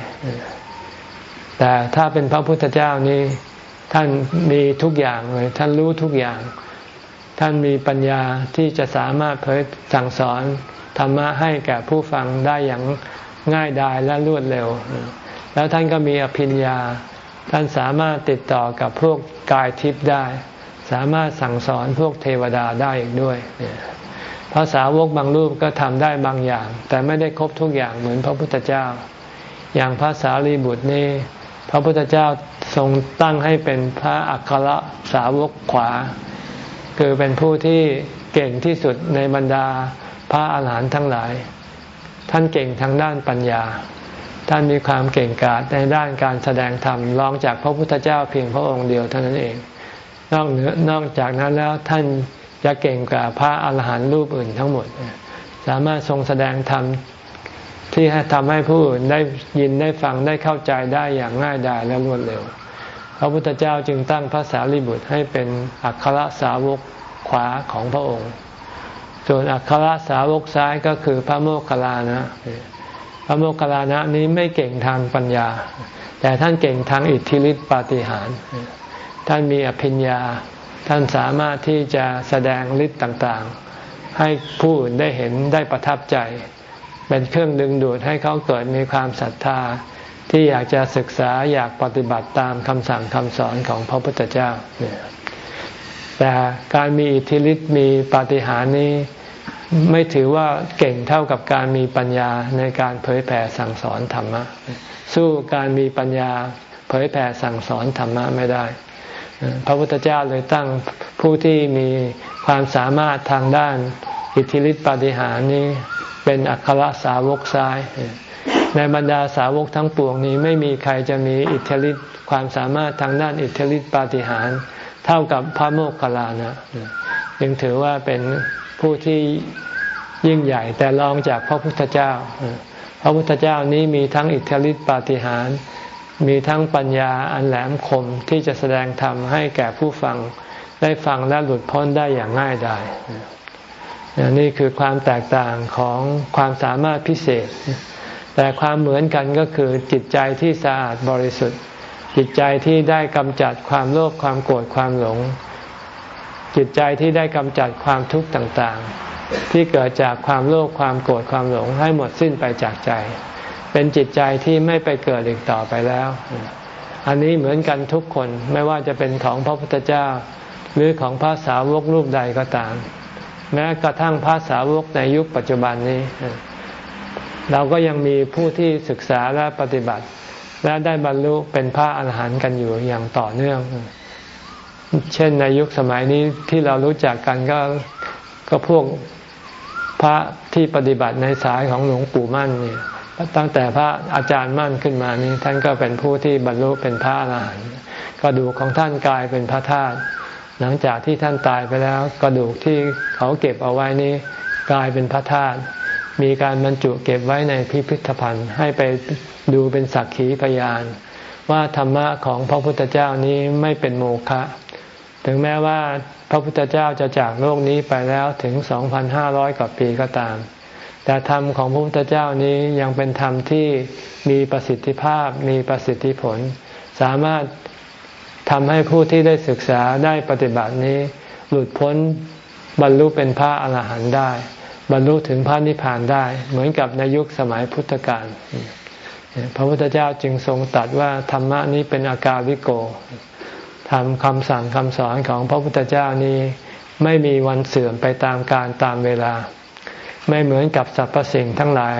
แต่ถ้าเป็นพระพุทธเจ้านี้ ท่านมีทุกอย่างเลย ท่านรู้ทุกอย่าง ท่านมีปัญญาที่จะสามารถเผยสั่งสอนธรรมะให้แก่ผู้ฟังได้อย่างง่ายดายและรวดเร็ว แล้วท่านก็มีอภิญญา ท่านสามารถติดต่อกับพวกกายทิพย์ได้ สามารถสั่งสอนพวกเทวดาได้อีกด้วย ภาษาวกบางรูปก็ทำได้บางอย่าง แต่ไม่ได้ครบทุกอย่างเหมือนพระพุทธเจ้า อย่างภาษาลีบุตรนี่พระพุทธเจ้าทรงตั้งให้เป็นพระอัครสาวกขวา คือเป็นผู้ที่เก่งที่สุดในบรรดาพระอาหารหันต์ทั้งหลาย ท่านเก่งทางด้านปัญญา ท่านมีความเก่งกาจในด้านการแสดงธรรมรองจากพระพุทธเจ้าเพียงพระองค์เดียวเท่านั้นเอง นอกเหนือนอกจากนั้นแล้วท่าน จะเก่งกว่าพระอาหารหันต์รูปอื่นทั้งหมด สามารถทรงแสดงธรรมที่ทำให้ผู้อื่นได้ยินได้ฟังได้เข้าใจได้อย่างง่ายดายและรวดเร็ว พระพุทธเจ้าจึงตั้งพระสารีบุตรให้เป็นอัครสาวกขวาของพระองค์ ส่วนอัครสาวกซ้ายก็คือพระโมคคัลลานะ พระโมคคัลลานะนี้ไม่เก่งทางปัญญา แต่ท่านเก่งทางอิทธิฤทธิปาฏิหาริย์ ท่านมีอภิญญา ท่านสามารถที่จะแสดงฤทธิ์ต่างๆ ให้ผู้อื่นได้เห็นได้ประทับใจ เป็นเครื่องดึงดูดให้เขาเกิดมีความศรัทธา ที่อยากจะศึกษาอยากปฏิบัติตามคำสั่งคำสอนของพระพุทธเจ้า แต่การมีอิทธิฤทธิ์มีปาฏิหาริย์นี้ไม่ถือว่าเก่งเท่ากับการมีปัญญาในการเผยแผ่สั่งสอนธรรมะ สู้การมีปัญญาเผยแผ่สั่งสอนธรรมะไม่ได้ พระพุทธเจ้าเลยตั้งผู้ที่มีความสามารถทางด้านอิทธิฤทธิปาฏิหาริย์นี้เป็นอัครสาวกซ้าย ในบรรดาสาวกทั้งปวงนี้ไม่มีใครจะมีอิทธิฤทธิความสามารถทางด้านอิทธิฤทธิปาฏิหาริย์เท่ากับพระโมคคัลลานะยังถือว่าเป็นผู้ที่ยิ่งใหญ่แต่รองจากพระพุทธเจ้า พระพุทธเจ้านี้มีทั้งอิทธิฤทธิปาฏิหาริย์ มีทั้งปัญญาอันแหลมคมที่จะแสดงธรรมให้แก่ผู้ฟังได้ฟังและหลุดพ้นได้อย่างง่ายดายนี่คือความแตกต่างของความสามารถพิเศษ แต่ความเหมือนกันก็คือจิตใจที่สะอาดบริสุทธิ์ จิตใจที่ได้กำจัดความโลภความโกรธความหลง จิตใจที่ได้กำจัดความทุกข์ต่างๆ ที่เกิดจากความโลภความโกรธความหลงให้หมดสิ้นไปจากใจ เป็นจิตใจที่ไม่ไปเกิดอีกต่อไปแล้ว อันนี้เหมือนกันทุกคนไม่ว่าจะเป็นของพระพุทธเจ้า หรือของพระสาวกรูปใดก็ตาม แม้กระทั่งพระสาวกในยุคปัจจุบันนี้ เราก็ยังมีผู้ที่ศึกษาและปฏิบัติ และได้บรรลุเป็นพระอาหารหันต์กันอยู่อย่างต่อเนื่อง เช่นในยุคสมัยนี้ที่เรารู้จักกันก็ก็พวกพระที่ปฏิบัติในสายของหลวงปู่มั่นนี่ ตั้งแต่พระอาจารย์มั่นขึ้นมานี้ ท่านก็เป็นผู้ที่บรรลุเป็นพระอรหันต์กระดูกของท่านกลายเป็นพระธาตุหลังจากที่ท่านตายไปแล้ว กระดูกที่เขาเก็บเอาไว้นี้กลายเป็นพระธาตุมีการบรรจุเก็บไว้ในพิพิธภัณฑ์ ให้ไปดูเป็นสักขีพยาน ว่าธรรมะของพระพุทธเจ้านี้ไม่เป็นโมฆะถึงแม้ว่าพระพุทธเจ้าจะจากโลกนี้ไปแล้วถึง 2,500 กว่าปีก็ตาม แต่ธรรมของพระพุทธเจ้านี้ยังเป็นธรรมที่มีประสิทธิภาพมีประสิทธิผล สามารถทำให้ผู้ที่ได้ศึกษาได้ปฏิบัตินี้ หลุดพ้นบรรลุเป็นพระอรหันต์ได้ บรรลุถึงพระนิพพานได้ เหมือนกับในยุคสมัยพุทธกาลพระพุทธเจ้าจึงทรงตัดว่าธรรมะนี้เป็นอากาลิโกทำคำสั่งคำสอนของพระพุทธเจ้านี้ ไม่มีวันเสื่อมไปตามการตามเวลา ไม่เหมือนกับสรรพสิ่งทั้งหลาย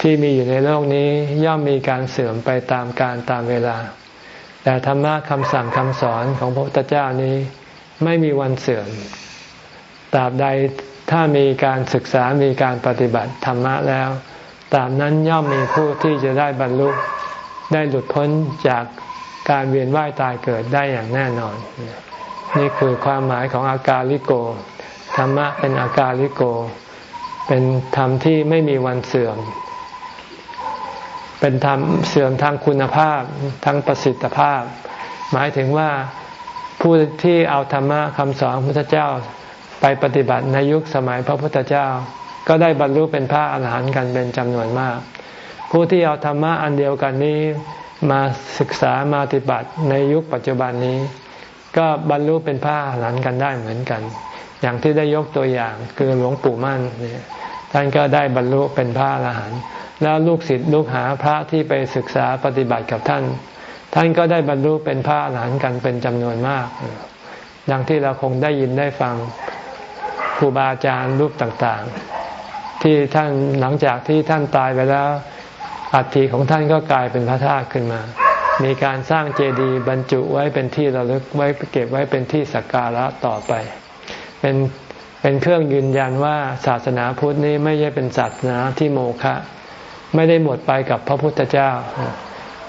ที่มีอยู่ในโลกนี้ย่อมมีการเสื่อมไปตามการตามเวลา แต่ธรรมะคำสั่งคำสอนของพระพุทธเจ้านี้ ไม่มีวันเสื่อมตราบใดถ้ามีการศึกษามีการปฏิบัติธรรมะแล้วตามนั้นย่อมมีผู้ที่จะได้บรรลุได้หลุดพ้นจากการเวียนว่ายตายเกิดได้อย่างแน่นอน นี่คือความหมายของอากาลิโก ธรรมะเป็นอากาลิโก เป็นธรรมที่ไม่มีวันเสื่อม เป็นธรรมเสื่อมทางคุณภาพทางประสิทธิภาพ หมายถึงว่าผู้ที่เอาธรรมะคำสอนพระพุทธเจ้าไปปฏิบัติในยุคสมัยพระพุทธเจ้า ก็ได้บรรลุเป็นพระอรหันต์กันเป็นจำนวนมาก ผู้ที่เอาธรรมะอันเดียวกันนี้มาศึกษามาปฏิบัติในยุคปัจจุบันนี้ ก็บรรลุเป็นพระอรหันต์กันได้เหมือนกัน อย่างที่ได้ยกตัวอย่างคือหลวงปู่มั่นเนี่ยท่านก็ได้บรรลุเป็นพระอรหันต์แล้วลูกศิษย์ลูกหาพระที่ไปศึกษาปฏิบัติกับท่าน ท่านก็ได้บรรลุเป็นพระอรหันต์กันเป็นจำนวนมาก อย่างที่เราคงได้ยินได้ฟังครูบาอาจารย์รูปต่างๆ ที่ท่านหลังจากที่ท่านตายไปแล้วอัฐิของท่านก็กลายเป็นพระธาตุขึ้นมา มีการสร้างเจดีย์บรรจุไว้เป็นที่ระลึกไว้เก็บไว้เป็นที่สักการะต่อไป เป็นเป็นเครื่องยืนยันว่าศาสนาพุทธนี้ไม่ใช่เป็นศาสนาที่โมฆะไม่ได้หมดไปกับพระพุทธเจ้า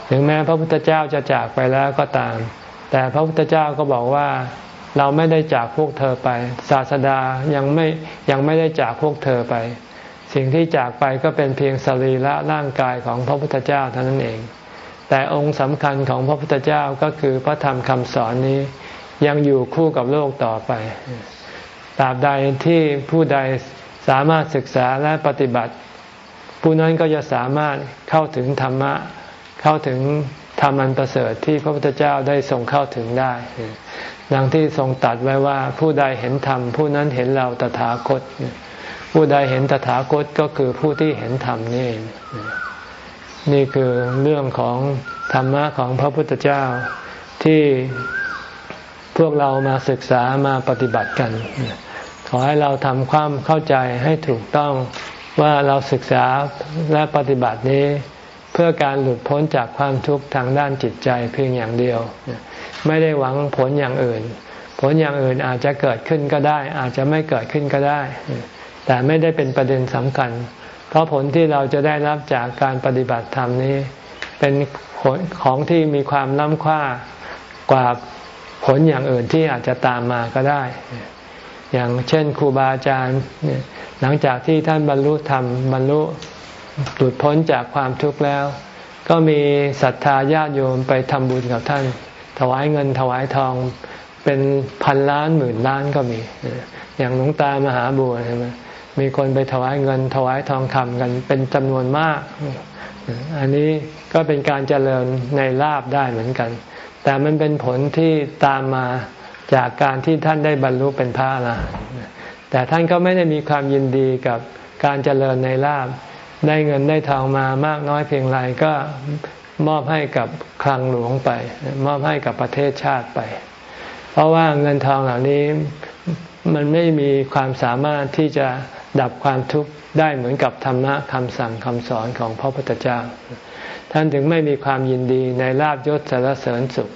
ถึงแม้พระพุทธเจ้าจะจากไปแล้วก็ตาม แต่พระพุทธเจ้าก็บอกว่าเราไม่ได้จากพวกเธอไป ศาสดายังไม่ยังไม่ได้จากพวกเธอไป สิ่งที่จากไปก็เป็นเพียงสรีระร่างกายของพระพุทธเจ้าเท่านั้นเอง แต่องค์สำคัญของพระพุทธเจ้าก็คือพระธรรมคำสอนนี้ยังอยู่คู่กับโลกต่อไป ตราบใดที่ผู้ใดสามารถศึกษาและปฏิบัติ ผู้นั้นก็จะสามารถเข้าถึงธรรมะ เข้าถึงธรรมอันประเสริฐที่พระพุทธเจ้าได้ทรงเข้าถึงได้ ดังที่ทรงตัดไว้ว่าผู้ใดเห็นธรรม ผู้นั้นเห็นเราตถาคต ผู้ใดเห็นตถาคตก็คือผู้ที่เห็นธรรมนี่ นี่คือเรื่องของธรรมะของพระพุทธเจ้าที่ พวกเรามาศึกษามาปฏิบัติกัน ขอให้เราทำความเข้าใจให้ถูกต้องว่าเราศึกษาและปฏิบัตินี้ เพื่อการหลุดพ้นจากความทุกข์ทางด้านจิตใจเพียงอย่างเดียว ไม่ได้หวังผลอย่างอื่น ผลอย่างอื่นอาจจะเกิดขึ้นก็ได้ อาจจะไม่เกิดขึ้นก็ได้ แต่ไม่ได้เป็นประเด็นสำคัญ เพราะผลที่เราจะได้รับจากการปฏิบัติธรรมนี้ เป็นของที่มีความล้ำค่ากว่า ผลอย่างอื่นที่อาจจะตามมาก็ได้ อย่างเช่นครูบาอาจารย์หลังจากที่ท่านบรรลุธรรมบรรลุหลุดพ้นจากความทุกข์แล้ว ก็มีศรัทธาญาติโยมไปทำบุญกับท่าน ถวายเงินถวายทองเป็นพันล้านหมื่นล้านก็มี อย่างหลวงตามหาบัวใช่ไหมมีคนไปถวายเงินถวายทองคำกันเป็นจำนวนมาก อันนี้ก็เป็นการเจริญในลาบได้เหมือนกัน แต่มันเป็นผลที่ตามมาจากการที่ท่านได้บรรลุเป็นพระอรหันต์แต่ท่านก็ไม่ได้มีความยินดีกับการเจริญในลาบได้เงินได้ทองมามากน้อยเพียงไรก็มอบให้กับคลังหลวงไป มอบให้กับประเทศชาติไป เพราะว่าเงินทองเหล่านี้มันไม่มีความสามารถที่จะดับความทุกข์ได้เหมือนกับธรรมะคำสั่งคำสอนของพระพุทธเจ้า ท่านถึงไม่มีความยินดีในลาบยศสารเสริญสุข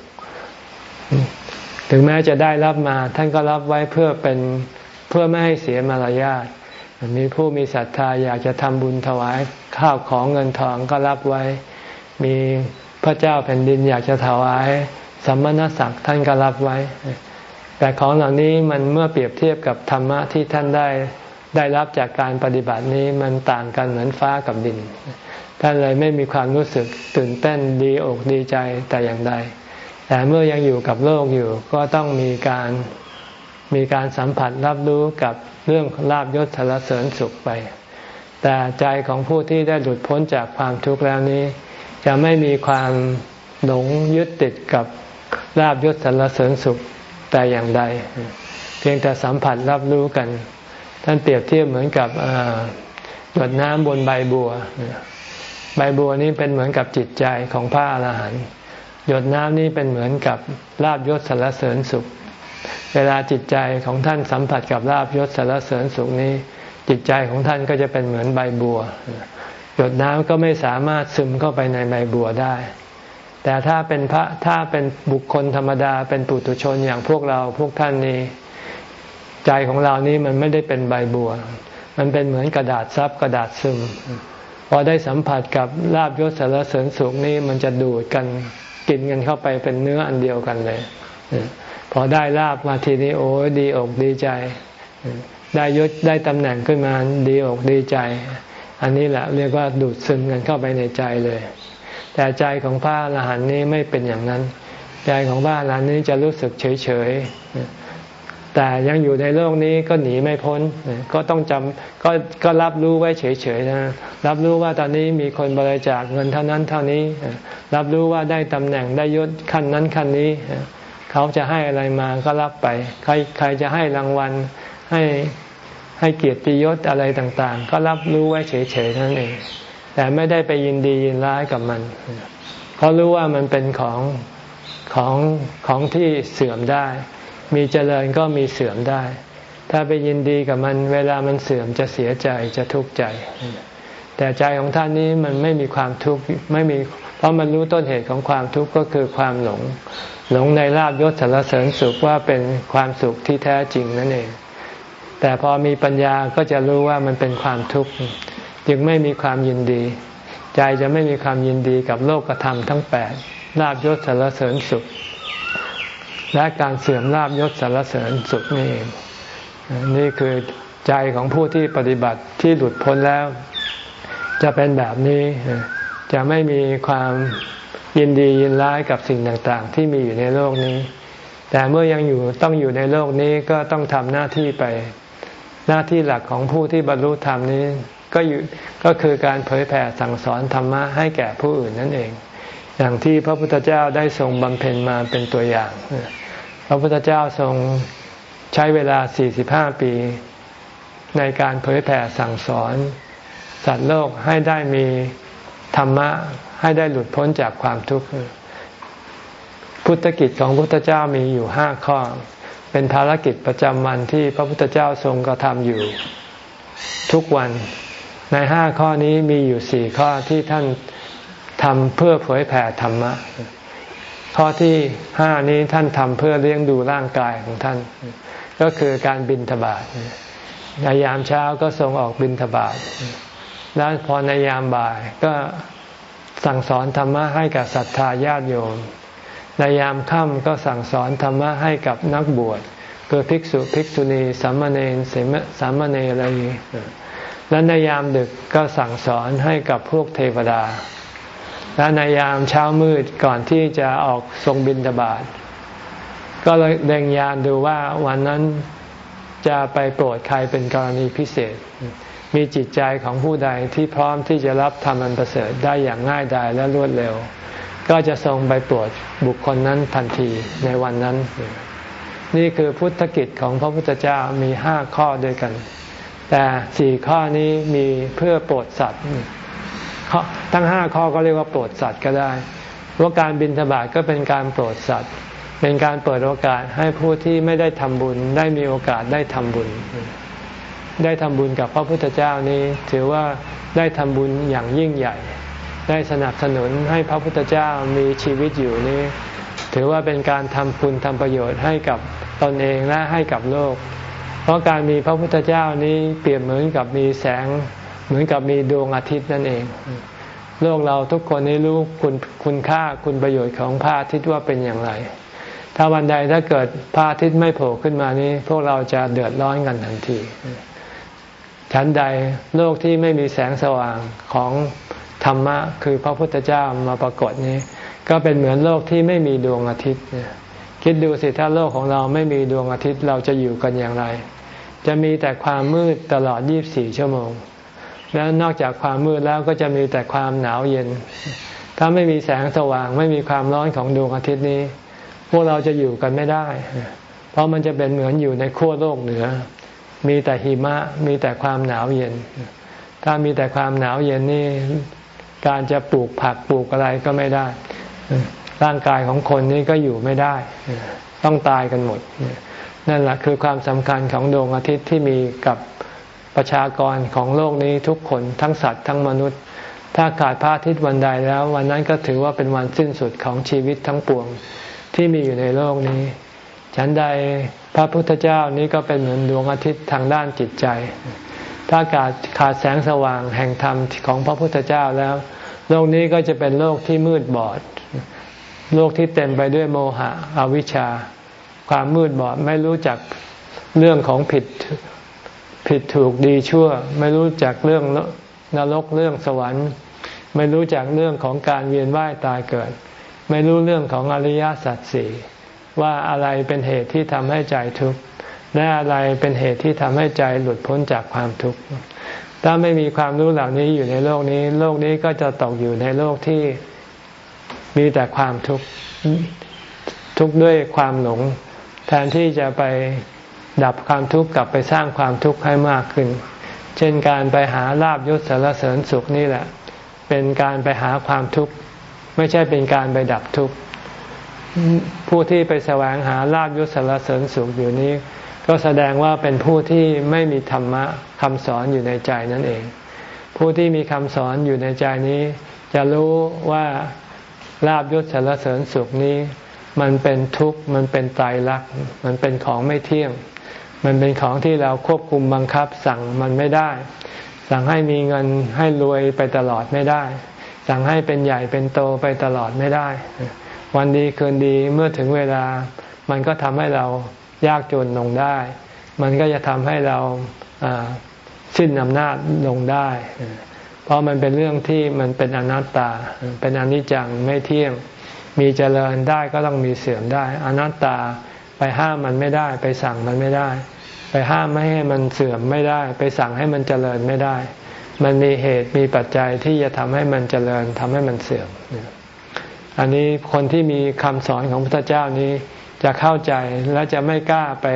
ถึงแม้จะได้รับมา ท่านก็รับไว้เพื่อเป็นเพื่อไม่ให้เสียมารยาทมีผู้มีศรัทธาอยากจะทำบุญถวายข้าวของเงินทองก็รับไว้ มีพระเจ้าแผ่นดินอยากจะถวายสัมมณศักดิ์ท่านก็รับไว้ แต่ของเหล่านี้มันเมื่อเปรียบเทียบกับธรรมะที่ท่านได้ได้รับจากการปฏิบัตินี้มันต่างกันเหมือนฟ้ากับดิน ท่านเลยไม่มีความรู้สึกตื่นเต้นดีอกดีใจแต่อย่างใด แต่เมื่อยังอยู่กับโลกอยู่ก็ต้องมีการมีการสัมผัสรับรู้กับเรื่องลาบยศสารเสริญสุขไป แต่ใจของผู้ที่ได้หลุดพ้นจากความทุกข์แล้วนี้ จะไม่มีความหลงยึดติดกับลาบยศสารเสริญสุขแต่อย่างใด เพียงแต่สัมผัสรับรู้กัน ท่านเปรียบเทียบเหมือนกับหยดน้ำบนใบบัว ใบบัวนี้เป็นเหมือนกับจิตใจของพระอรหันต์หยดน้ำนี้เป็นเหมือนกับลาบยศสารเสริญสุข เวลาจิตใจของท่านสัมผัสกับลาบยศสารเสริญสุขนี้ จิตใจของท่านก็จะเป็นเหมือนใบบัว หยดน้ำก็ไม่สามารถซึมเข้าไปในใบบัวได้ แต่ถ้าเป็นพระถ้าเป็นบุคคลธรรมดาเป็นปุถุชนอย่างพวกเราพวกท่านนี้ ใจของเรานี้มันไม่ได้เป็นใบบัว มันเป็นเหมือนกระดาษซับกระดาษซึม พอได้สัมผัสกับลาบยศสารเสริญสุขนี้มันจะดูดกันกินกันเข้าไปเป็นเนื้ออันเดียวกันเลย พอได้ลาบมาทีนี้โอ้ดีอกดีใจ ได้ยศได้ตำแหน่งขึ้นมาดีอกดีใจ อันนี้แหละเรียกว่าดูดซึมกันเข้าไปในใจเลย แต่ใจของพระอรหันต์นี้ไม่เป็นอย่างนั้น ใจของพระอรหันต์นี้จะรู้สึกเฉยเฉย แต่ยังอยู่ในโลกนี้ก็หนีไม่พ้น ก็ต้องจำก็ก็รับรู้ไว้เฉยๆนะรับรู้ว่าตอนนี้มีคนบริจาคเงินเท่านั้นเท่านี้ รับรู้ว่าได้ตำแหน่งได้ยศขั้นนั้นขั้นนี้ เขาจะให้อะไรมาก็รับไป ใครใครจะให้รางวัลให้ให้เกียรติยศอะไรต่างๆ ก็รับรู้ไว้เฉยๆนั่นเอง แต่ไม่ได้ไปยินดียินร้ายกับมันเขารู้ว่ามันเป็นของของของที่เสื่อมได้ มีเจริญก็มีเสื่อมได้ ถ้าไปยินดีกับมันเวลามันเสื่อมจะเสียใจจะทุกข์ใจ แต่ใจของท่านนี้มันไม่มีความทุกข์ไม่มี เพราะมันรู้ต้นเหตุของความทุกข์ก็คือความหลง หลงในลาบยศสารเสริญสุขว่าเป็นความสุขที่แท้จริงนั่นเอง แต่พอมีปัญญาก็จะรู้ว่ามันเป็นความทุกข์จึงไม่มีความยินดี ใจจะไม่มีความยินดีกับโลกธรรมทั้งแปดลาบยศสารเสริญสุข และการเสื่อมลาบยศสารเสริญสุขนี่เองนี่คือใจของผู้ที่ปฏิบัติที่หลุดพ้นแล้ว จะเป็นแบบนี้จะไม่มีความยินดียินร้ายกับสิ่งต่างๆ ที่มีอยู่ในโลกนี้ แต่เมื่อยังอยู่ต้องอยู่ในโลกนี้ก็ต้องทำหน้าที่ไป หน้าที่หลักของผู้ที่บรรลุธรรมนี้ก็อยู่ก็คือการเผยแผ่สั่งสอนธรรมะให้แก่ผู้อื่นนั่นเอง อย่างที่พระพุทธเจ้าได้ทรงบำเพ็ญมาเป็นตัวอย่าง พระพุทธเจ้าทรงใช้เวลา 45 ปี ในการเผยแผ่สั่งสอน สัตว์โลกให้ได้มีธรรมะให้ได้หลุดพ้นจากความทุกข์ พุทธกิจของพระพุทธเจ้ามีอยู่ห้าข้อ เป็นภารกิจประจำวันที่พระพุทธเจ้าทรงกระทำอยู่ ทุกวัน ในห้าข้อนี้มีอยู่สี่ข้อที่ท่านทำเพื่อเผยแผ่ธรรมะ ข้อที่ห้านี้ท่านทำเพื่อเลี้ยงดูร่างกายของท่าน ก็คือการบินทบาทในยามเช้าก็ทรงออกบินทบาทแล้วพอในยามบ่ายก็สั่งสอนธรรมะให้กับศรัทธาญาติโยม ในยามค่ำก็สั่งสอนธรรมะให้กับนักบวชคือภิกษุภิกษุณีสามเณรเสมสามเณรอะไรอย่างนี้และในยามดึกก็สั่งสอนให้กับพวกเทวดา และในยามเช้ามืดก่อนที่จะออกทรงบินทบาท ก็เลยเดงยานดูว่าวันนั้นจะไปโปรดใครเป็นกรณีพิเศษ มีจิตใจของผู้ใดที่พร้อมที่จะรับธรรมอันประเสริฐได้อย่างง่ายดายและรวดเร็ว ก็จะทรงไปโปรดบุคคลนั้นทันทีในวันนั้น นี่คือพุทธกิจของพระพุทธเจ้ามีห้าข้อด้วยกัน แต่สี่ข้อนี้มีเพื่อโปรดสัตว์ ทั้งห้าข้อก็เรียกว่าโปรดสัตว์ก็ได้ว่าการบินธบาตก็เป็นการโปรดสัตว์ เป็นการเปิดโอกาสให้ผู้ที่ไม่ได้ทำบุญ ได้มีโอกาสได้ทำบุญ ได้ทำบุญกับพระพุทธเจ้านี้ ถือว่าได้ทำบุญอย่างยิ่งใหญ่ ได้สนับสนุนให้พระพุทธเจ้ามีชีวิตอยู่นี้ ถือว่าเป็นการทำคุณทำประโยชน์ให้กับตนเองและให้กับโลก เพราะการมีพระพุทธเจ้านี้เปรียบเหมือนกับมีแสง เหมือนกับมีดวงอาทิตย์นั่นเอง โลกเราทุกคนนี้รู้คุณคุณค่าคุณประโยชน์ของพระอาทิตย์ว่าเป็นอย่างไร ถ้าวันใดถ้าเกิดพระอาทิตย์ไม่โผล่ขึ้นมานี้ พวกเราจะเดือดร้อนกันทันทีชั้นใดโลกที่ไม่มีแสงสว่างของธรรมะคือพระพุทธเจ้ามาปรากฏนี้ ก็เป็นเหมือนโลกที่ไม่มีดวงอาทิตย์คิดดูสิถ้าโลกของเราไม่มีดวงอาทิตย์เราจะอยู่กันอย่างไร จะมีแต่ความมืดตลอด 24 ชั่วโมง แล้วนอกจากความมืดแล้วก็จะมีแต่ความหนาวเย็น ถ้าไม่มีแสงสว่างไม่มีความร้อนของดวงอาทิตย์นี้ พวกเราจะอยู่กันไม่ได้ เพราะมันจะเป็นเหมือนอยู่ในขั้วโลกเหนือ มีแต่หิมะมีแต่ความหนาวเย็น ถ้ามีแต่ความหนาวเย็นนี่การจะปลูกผักปลูกอะไรก็ไม่ได้ ร่างกายของคนนี้ก็อยู่ไม่ได้ ต้องตายกันหมด นั่นแหละคือความสำคัญของดวงอาทิตย์ที่มีกับ ประชากรของโลกนี้ทุกคนทั้งสัตว์ทั้งมนุษย์ ถ้าขาดพระอาทิตย์วันใดแล้ว วันนั้นก็ถือว่าเป็นวันสิ้นสุดของชีวิตทั้งปวงที่มีอยู่ในโลกนี้ ฉันใดพระพุทธเจ้านี้ก็เป็นเหมือนดวงอาทิตย์ทางด้านจิตใจ ถ้าขาดขาดแสงสว่างแห่งธรรมของพระพุทธเจ้าแล้ว โลกนี้ก็จะเป็นโลกที่มืดบอด โลกที่เต็มไปด้วยโมหะอวิชชา ความมืดบอดไม่รู้จักเรื่องของผิด ผิดถูกดีชั่ว ไม่รู้จักเรื่องนรกเรื่องสวรรค์ ไม่รู้จักเรื่องของการเวียนว่ายตายเกิด ไม่รู้เรื่องของอริยสัจสี่ว่าอะไรเป็นเหตุที่ทำให้ใจทุกข์และอะไรเป็นเหตุที่ทำให้ใจหลุดพ้นจากความทุกข์ถ้าไม่มีความรู้เหล่านี้อยู่ในโลกนี้ โลกนี้ก็จะตกอยู่ในโลกที่มีแต่ความทุกข์ทุกข์ด้วยความหลง แทนที่จะไป ดับความทุกข์กลับไปสร้างความทุกข์ให้มากขึ้น เช่นการไปหาลาบยศสารเสริญสุขนี่แหละ เป็นการไปหาความทุกข์ ไม่ใช่เป็นการไปดับทุกข์ ผู้ที่ไปแสวงหาลาบยศสารเสริญสุขอยู่นี้ ก็แสดงว่าเป็นผู้ที่ไม่มีธรรมะคำสอนอยู่ในใจนั่นเอง ผู้ที่มีคำสอนอยู่ในใจนี้ จะรู้ว่าลาบยศสารเสริญสุขนี้ มันเป็นทุกข์มันเป็นตายรักมันเป็นของไม่เที่ยง มันเป็นของที่เราควบคุมบังคับ สั่งมันไม่ได้ สั่งให้มีเงินให้รวยไปตลอดไม่ได้ สั่งให้เป็นใหญ่เป็นโตไปตลอดไม่ได้ วันดีคืนดีเมื่อถึงเวลา มันก็ทำให้เรายากจนลงได้ มันก็จะทำให้เราสิ้นอำนาจลงได้ เพราะมันเป็นเรื่องที่มันเป็นอนัตตา เป็นอนิจจังไม่เที่ยง มีเจริญได้ก็ต้องมีเสื่อมได้ อนัตตา ไปห้ามมันไม่ได้ ไปสั่งมันไม่ได้ ไปห้ามไม่ให้มันเสื่อมไม่ได้ ไปสั่งให้มันเจริญไม่ได้ มันมีเหตุมีปัจจัยที่จะทำให้มันเจริญทำให้มันเสื่อม อันนี้คนที่มีคำสอนของพระพุทธเจ้านี้จะเข้าใจและจะไม่กล้าไป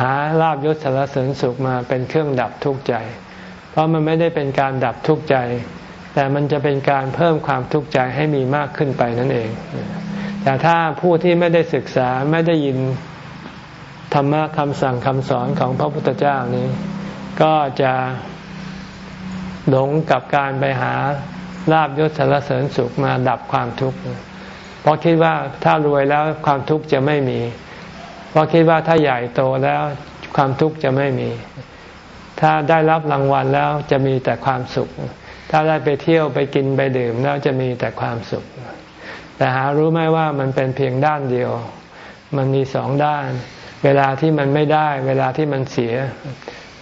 หาลาบยศสารเสริญสุขมาเป็นเครื่องดับทุกข์ใจ เพราะมันไม่ได้เป็นการดับทุกข์ใจ แต่มันจะเป็นการเพิ่มความทุกข์ใจให้มีมากขึ้นไปนั่นเอง แต่ถ้าผู้ที่ไม่ได้ศึกษาไม่ได้ยินธรรมะคำสั่งคำสอนของพระพุทธเจ้านี้ ก็จะหลงกับการไปหาลาบยศสารเสริญสุขมาดับความทุกข์เพราะคิดว่าถ้ารวยแล้วความทุกข์จะไม่มี เพราะคิดว่าถ้าใหญ่โตแล้วความทุกข์จะไม่มี ถ้าได้รับรางวัลแล้วจะมีแต่ความสุข ถ้าได้ไปเที่ยวไปกินไปดื่มแล้วจะมีแต่ความสุข แต่หารู้ไหมว่ามันเป็นเพียงด้านเดียว มันมีสองด้าน เวลาที่มันไม่ได้ เวลาที่มันเสีย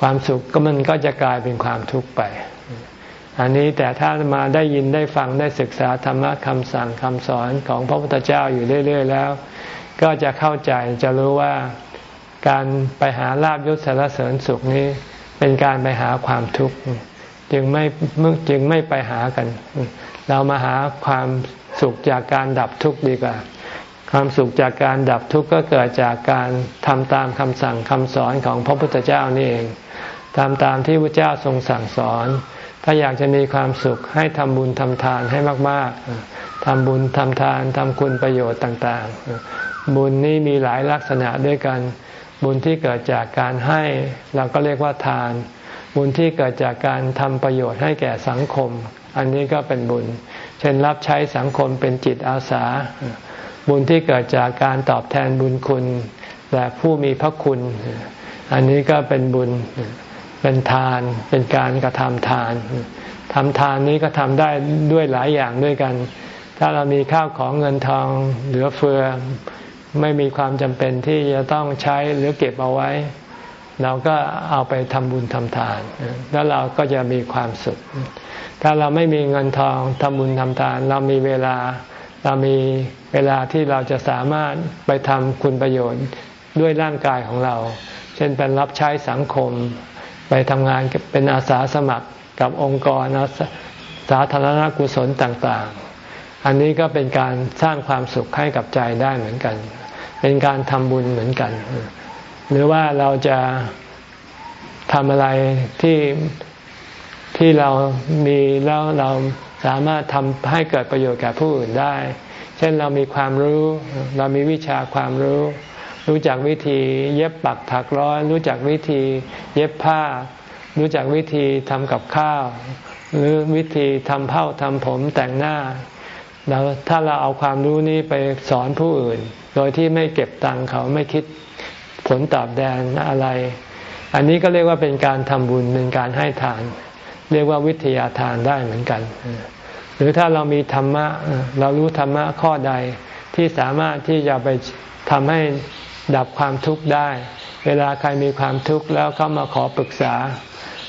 ความสุขก็มันก็จะกลายเป็นความทุกข์ไป อันนี้แต่ถ้ามาได้ยินได้ฟังได้ศึกษาธรรมะคำสั่งคำสอนของพระพุทธเจ้าอยู่เรื่อย ๆ แล้ว ก็จะเข้าใจจะรู้ว่าการไปหาลาบยศสารเสริญสุขนี้ เป็นการไปหาความทุกข์จึงไม่จึงไม่ไปหากัน เรามาหาความ สุขจากการดับทุกข์ดีกว่า ความสุขจากการดับทุกข์ก็เกิดจากการทำตามคำสั่งคำสอนของพระพุทธเจ้านี่เองทำตามที่พระเจ้าทรงสั่งสอน ถ้าอยากจะมีความสุขให้ทำบุญทำทานให้มาก ๆทำบุญทำทานทำคุณประโยชน์ต่างๆ บุญนี้มีหลายลักษณะด้วยกัน บุญที่เกิดจากการให้เราก็เรียกว่าทานบุญที่เกิดจากการทำประโยชน์ให้แก่สังคม อันนี้ก็เป็นบุญ เช่นรับใช้สังคมเป็นจิตอาสา บุญที่เกิดจากการตอบแทนบุญคุณและผู้มีพระคุณ อันนี้ก็เป็นบุญเป็นทานเป็นการกระทำทานทำทานนี้ก็ทำได้ด้วยหลายอย่างด้วยกัน ถ้าเรามีข้าวของเงินทองเหลือเฟือไม่มีความจำเป็นที่จะต้องใช้หรือเก็บเอาไว้ เราก็เอาไปทำบุญทำทาน แล้วเราก็จะมีความสุข ถ้าเราไม่มีเงินทองทำบุญทำทาน เรามีเวลา เรามีเวลาที่เราจะสามารถไปทำคุณประโยชน์ด้วยร่างกายของเรา เช่นเป็นรับใช้สังคม ไปทำงานเป็นอาสาสมัครกับองค์กรสาธารณกุศลต่างๆ อันนี้ก็เป็นการสร้างความสุขให้กับใจได้เหมือนกัน เป็นการทำบุญเหมือนกัน หรือว่าเราจะทำอะไรที่ ที่เรามีแล้วเราสามารถทำให้เกิดประโยชน์แก่ผู้อื่นได้ เช่นเรามีความรู้ เรามีวิชาความรู้ รู้จักวิธีเย็บปักถักร้อย รู้จักวิธีเย็บผ้า รู้จักวิธีทำกับข้าว หรือวิธีทำเผ้าทำผมแต่งหน้าเราถ้าเราเอาความรู้นี้ไปสอนผู้อื่น โดยที่ไม่เก็บตังค์เขาไม่คิดผลตอบแทนอะไร อันนี้ก็เรียกว่าเป็นการทำบุญเป็นการให้ทาน เรียกว่าวิทยาทานได้เหมือนกัน หรือถ้าเรามีธรรมะเรารู้ธรรมะข้อใดที่สามารถที่จะไปทำให้ดับความทุกข์ได้ เวลาใครมีความทุกข์แล้วเขามาขอปรึกษา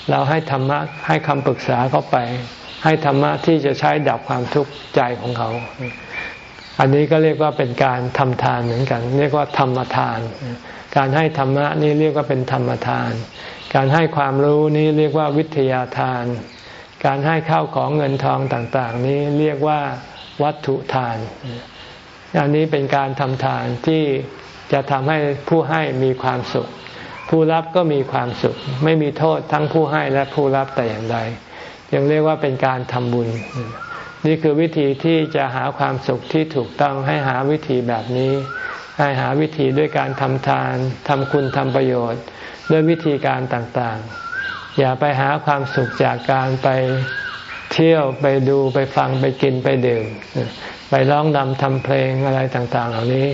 เราให้ธรรมะให้คำปรึกษาเขาไป ให้ธรรมะที่จะใช้ดับความทุกข์ใจของเขา อันนี้ก็เรียกว่าเป็นการทำทานเหมือนกัน เรียกว่าธรรมทาน การให้ธรรมะนี่เรียกว่าเป็นธรรมทาน การให้ความรู้นี้เรียกว่าวิทยาทาน การให้ข้าวของเงินทองต่างๆ นี้เรียกว่าวัตถุทาน อันนี้เป็นการทำทานที่จะทำให้ผู้ให้มีความสุข ผู้รับก็มีความสุข ไม่มีโทษทั้งผู้ให้และผู้รับแต่อย่างใดยังเรียกว่าเป็นการทำบุญ นี่คือวิธีที่จะหาความสุขที่ถูกต้องให้หาวิธีแบบนี้ ให้หาวิธีด้วยการทำทานทำคุณทำประโยชน์ ด้วยวิธีการต่างๆ อย่าไปหาความสุขจากการไปเที่ยวไปดูไปฟังไปกินไปดื่ม ไปร้องนำทำเพลงอะไรต่าง ๆ เหล่านี้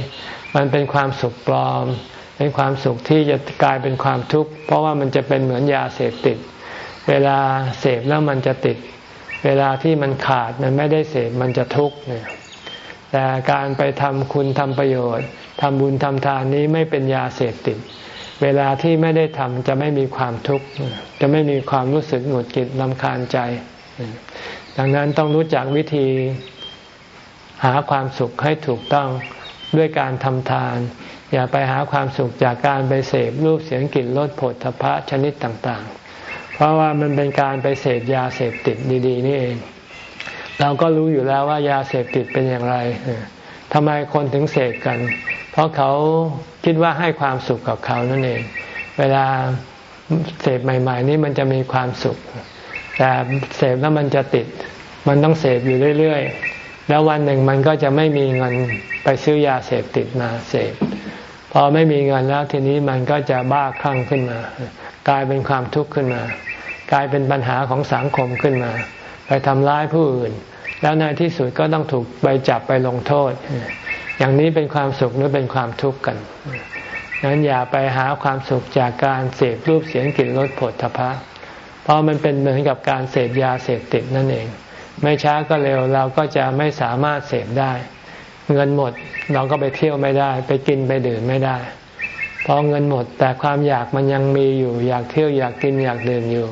มันเป็นความสุขปลอม เป็นความสุขที่จะกลายเป็นความทุกข์เพราะว่ามันจะเป็นเหมือนยาเสพติด เวลาเสพแล้วมันจะติด เวลาที่มันขาดมันไม่ได้เสพมันจะทุกข์เนี่ยแต่การไปทำคุณทำประโยชน์ทำบุญทำทานนี้ไม่เป็นยาเสพติด เวลาที่ไม่ได้ทำจะไม่มีความทุกข์ จะไม่มีความรู้สึกหงุดหงิดลำคาญใจ ดังนั้นต้องรู้จักวิธีหาความสุขให้ถูกต้องด้วยการทำทาน อย่าไปหาความสุขจากการไปเสพรูปเสียงกลิ่นรสผลทพะชนิดต่างๆ เพราะว่ามันเป็นการไปเสพยาเสพติดดี ๆ นี่เอง เราก็รู้อยู่แล้วว่ายาเสพติดเป็นอย่างไรทำไมคนถึงเสพกัน เพราะเขา คิดว่าให้ความสุขกับเขานั่นเอง เวลาเสพใหม่ ๆ นี้มันจะมีความสุข แต่เสพแล้วมันจะติด มันต้องเสพอยู่เรื่อยๆ แล้ววันหนึ่งมันก็จะไม่มีเงินไปซื้อยาเสพติดมาเสพพอไม่มีเงินแล้วทีนี้มันก็จะบ้าคลั่งขึ้นมา กลายเป็นความทุกข์ขึ้นมา กลายเป็นปัญหาของสังคมขึ้นมา ไปทำร้ายผู้อื่น แล้วในที่สุดก็ต้องถูกไปจับไปลงโทษ อย่างนี้เป็นความสุขหรือเป็นความทุกข์กันนั้นอย่าไปหาความสุขจากการเสพรูปเสียงกลิ่นรสผลทพะ เพราะมันเป็นเหมือนกับการเสพยาเสพติดนั่นเอง ไม่ช้าก็เร็วเราก็จะไม่สามารถเสพได้ เงินหมดเราก็ไปเที่ยวไม่ได้ ไปกินไปดื่มไม่ได้พอเงินหมดแต่ความอยากมันยังมีอยู่ อยากเที่ยวอยากกินอยากดื่มอยู่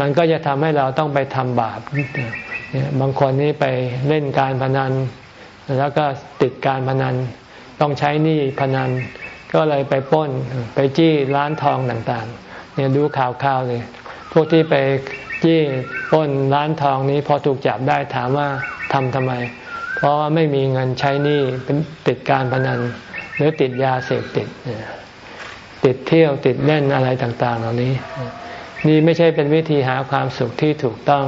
มันก็จะทำให้เราต้องไปทำบาปบางคนนี่ไปเล่นการพนัน แล้วก็ติดการพนัน ต้องใช้หนี้พนัน ก็เลยไปป้นไปจี้ร้านทองต่างๆ เนี่ยดูข่าวๆเลย พวกที่ไปจี้ป้นร้านทองนี้พอถูกจับได้ถามว่าทำทำไม เพราะว่าไม่มีเงินใช้หนี้เป็นติดการพนัน หรือติดยาเสพติด ติดเที่ยวติดเล่นอะไรต่างๆ เหล่านี้ นี่ไม่ใช่เป็นวิธีหาความสุขที่ถูกต้อง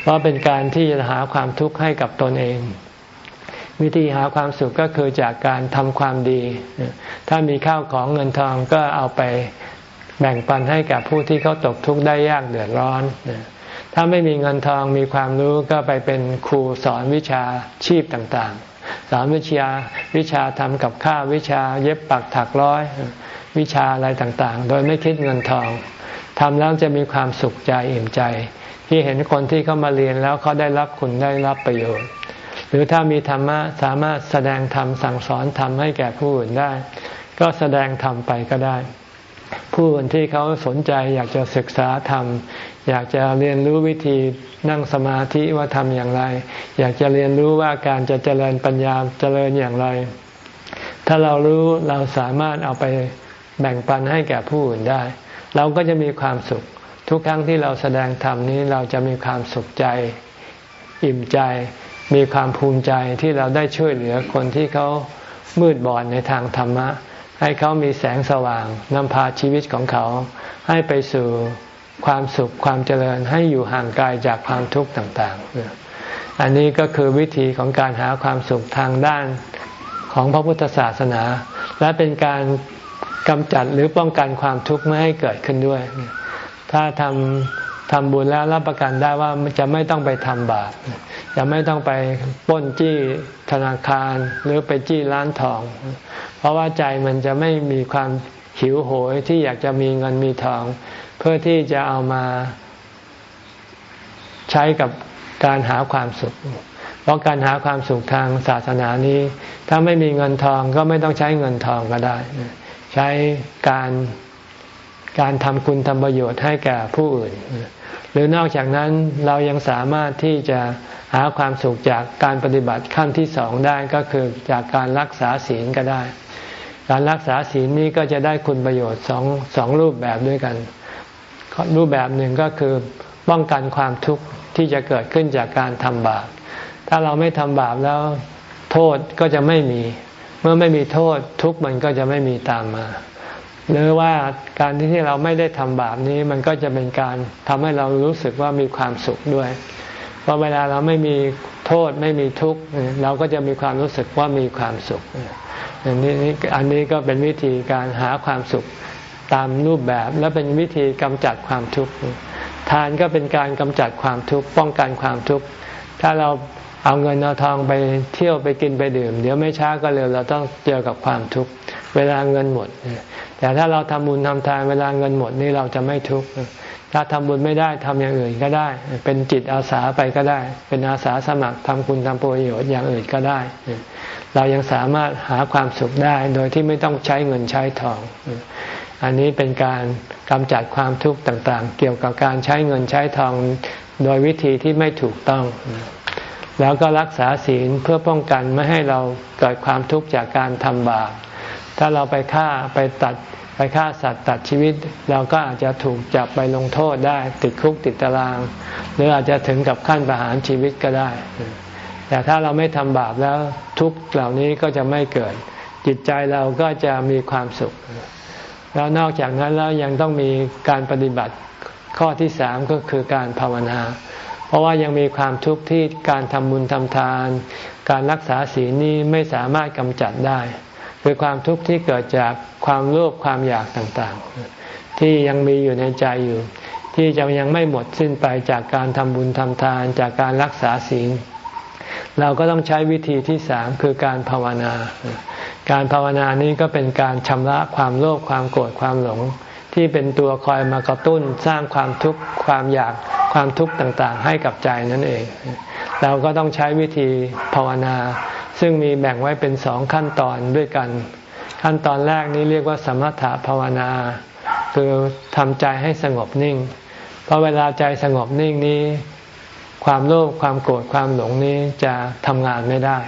เพราะเป็นการที่จะหาความทุกข์ให้กับตนเอง วิธีหาความสุขก็คือจากการทำความดี ถ้ามีข้าวของเงินทองก็เอาไปแบ่งปันให้กับผู้ที่เขาตกทุกข์ได้ยากเดือดร้อน ถ้าไม่มีเงินทองมีความรู้ก็ไปเป็นครูสอนวิชาชีพต่างๆ สอนวิชาวิชาทำกับข้าววิชาเย็บปักถักร้อย วิชาอะไรต่างๆ โดยไม่คิดเงินทองทำแล้วจะมีความสุขใจอิ่มใจ ที่เห็นคนที่เขามาเรียนแล้วเขาได้รับคุณได้รับประโยชน์ รือถ้ามีธรรมะสามารถแสดงธรรมสั่งสอนธรรมให้แก่ผู้อื่นได้ ก็แสดงธรรมไปก็ได้ ผู้อื่นที่เขาสนใจอยากจะศึกษาธรรม อยากจะเรียนรู้วิธีนั่งสมาธิว่าทำอย่างไร อยากจะเรียนรู้ว่าการจะเจริญปัญญาเจริญอย่างไร ถ้าเรารู้เราสามารถเอาไปแบ่งปันให้แก่ผู้อื่นได้ เราก็จะมีความสุข ทุกครั้งที่เราแสดงธรรมนี้เราจะมีความสุขใจ อิ่มใจ มีความภูมิใจที่เราได้ช่วยเหลือคนที่เขามืดบอดในทางธรรมะ ให้เขามีแสงสว่างนำพาชีวิตของเขา ให้ไปสู่ความสุขความเจริญให้อยู่ห่างไกลจากความทุกข์ต่างๆ อันนี้ก็คือวิธีของการหาความสุขทางด้านของพระพุทธศาสนา และเป็นการกำจัดหรือป้องกันความทุกข์ไม่ให้เกิดขึ้นด้วย ถ้าทำ ทำบุญแล้วรับประกันได้ว่าจะไม่ต้องไปทำบาปจะไม่ต้องไปป้นจี้ธนาคารหรือไปจี้ร้านทอง เพราะว่าใจมันจะไม่มีความหิวโหยที่อยากจะมีเงินมีทอง เพื่อที่จะเอามาใช้กับการหาความสุข เพราะการหาความสุขทางศาสนานี้ ถ้าไม่มีเงินทองก็ไม่ต้องใช้เงินทองก็ได้ ใช้การ การทำคุณทำประโยชน์ให้แก่ผู้อื่น หรือนอกจากนั้นเรายังสามารถที่จะหาความสุขจากการปฏิบัติขั้นที่สองได้ก็คือจากการรักษาศีลก็ได้ การรักษาศีลนี้ก็จะได้คุณประโยชน์สองสองรูปแบบด้วยกัน รูปแบบหนึ่งก็คือป้องกันความทุกข์ที่จะเกิดขึ้นจากการทำบาป ถ้าเราไม่ทำบาปแล้วโทษก็จะไม่มี เมื่อไม่มีโทษทุกข์มันก็จะไม่มีตามมา หรือว่าการที่เราไม่ได้ทำบาปนี้มันก็จะเป็นการทำให้เรารู้สึกว่ามีความสุขด้วยเพราะเวลาเราไม่มีโทษไม่มีทุกข์เราก็จะมีความรู้สึกว่ามีความสุขอันนี้อันนี้ก็เป็นวิธีการหาความสุขตามรูปแบบ และเป็นวิธีกำจัดความทุกข์ทานก็เป็นการกำจัดความทุกข์ป้องกันความทุกข์ถ้าเราเอาเงินเอาทองไปเที่ยวไปกินไปดื่ม เดี๋ยวไม่ช้าก็เร็วเราต้องเจอกับความทุกข์เวลาเงินหมด แต่ถ้าเราทำบุญทำทานเวลาเงินหมดนี่เราจะไม่ทุกข์ถ้าทำบุญไม่ได้ทำอย่างอื่นก็ได้ เป็นจิตอาสาไปก็ได้ เป็นอาสาสมัครทำคุณทำประโยชน์อย่างอื่นก็ได้ เรายังสามารถหาความสุขได้โดยที่ไม่ต้องใช้เงินใช้ทอง อันนี้เป็นการกำจัดความทุกข์ต่างๆ เกี่ยวกับการใช้เงินใช้ทองโดยวิธีที่ไม่ถูกต้อง แล้วก็รักษาศีลเพื่อป้องกันไม่ให้เราเกิดความทุกข์จากการทำบาป ถ้าเราไปฆ่าไปตัดไปฆ่าสัตว์ตัดชีวิต เราก็อาจจะถูกจับไปลงโทษได้ติดคุกติดตาราง หรืออาจจะถึงกับขั้นประหารชีวิตก็ได้ แต่ถ้าเราไม่ทำบาปแล้วทุกเหล่านี้ก็จะไม่เกิด จิตใจเราก็จะมีความสุข แล้วนอกจากนั้นแล้วยังต้องมีการปฏิบัติข้อที่สามก็คือการภาวนา เพราะว่ายังมีความทุกข์ที่การทำบุญทำทาน การรักษาศีลนี้ไม่สามารถกำจัดได้ คือความทุกข์ที่เกิดจากความโลภความอยากต่างๆ ที่ยังมีอยู่ในใจอยู่ ที่จะยังไม่หมดสิ้นไปจากการทำบุญทำทานจากการรักษาศีลเราก็ต้องใช้วิธีที่สามคือการภาวนา การภาวนานี้ก็เป็นการชำระความโลภความโกรธความหลง ที่เป็นตัวคอยมากระตุ้นสร้างความทุกข์ความอยากความทุกข์ต่างๆ ให้กับใจนั่นเอง เราก็ต้องใช้วิธีภาวนา ซึ่งมีแบ่งไว้เป็นสองขั้นตอนด้วยกัน ขั้นตอนแรกนี้เรียกว่าสมถะภาวนา คือทำใจให้สงบนิ่งพอเวลาใจสงบนิ่งนี้ ความโลภความโกรธความหลงนี้จะทำงานไม่ได้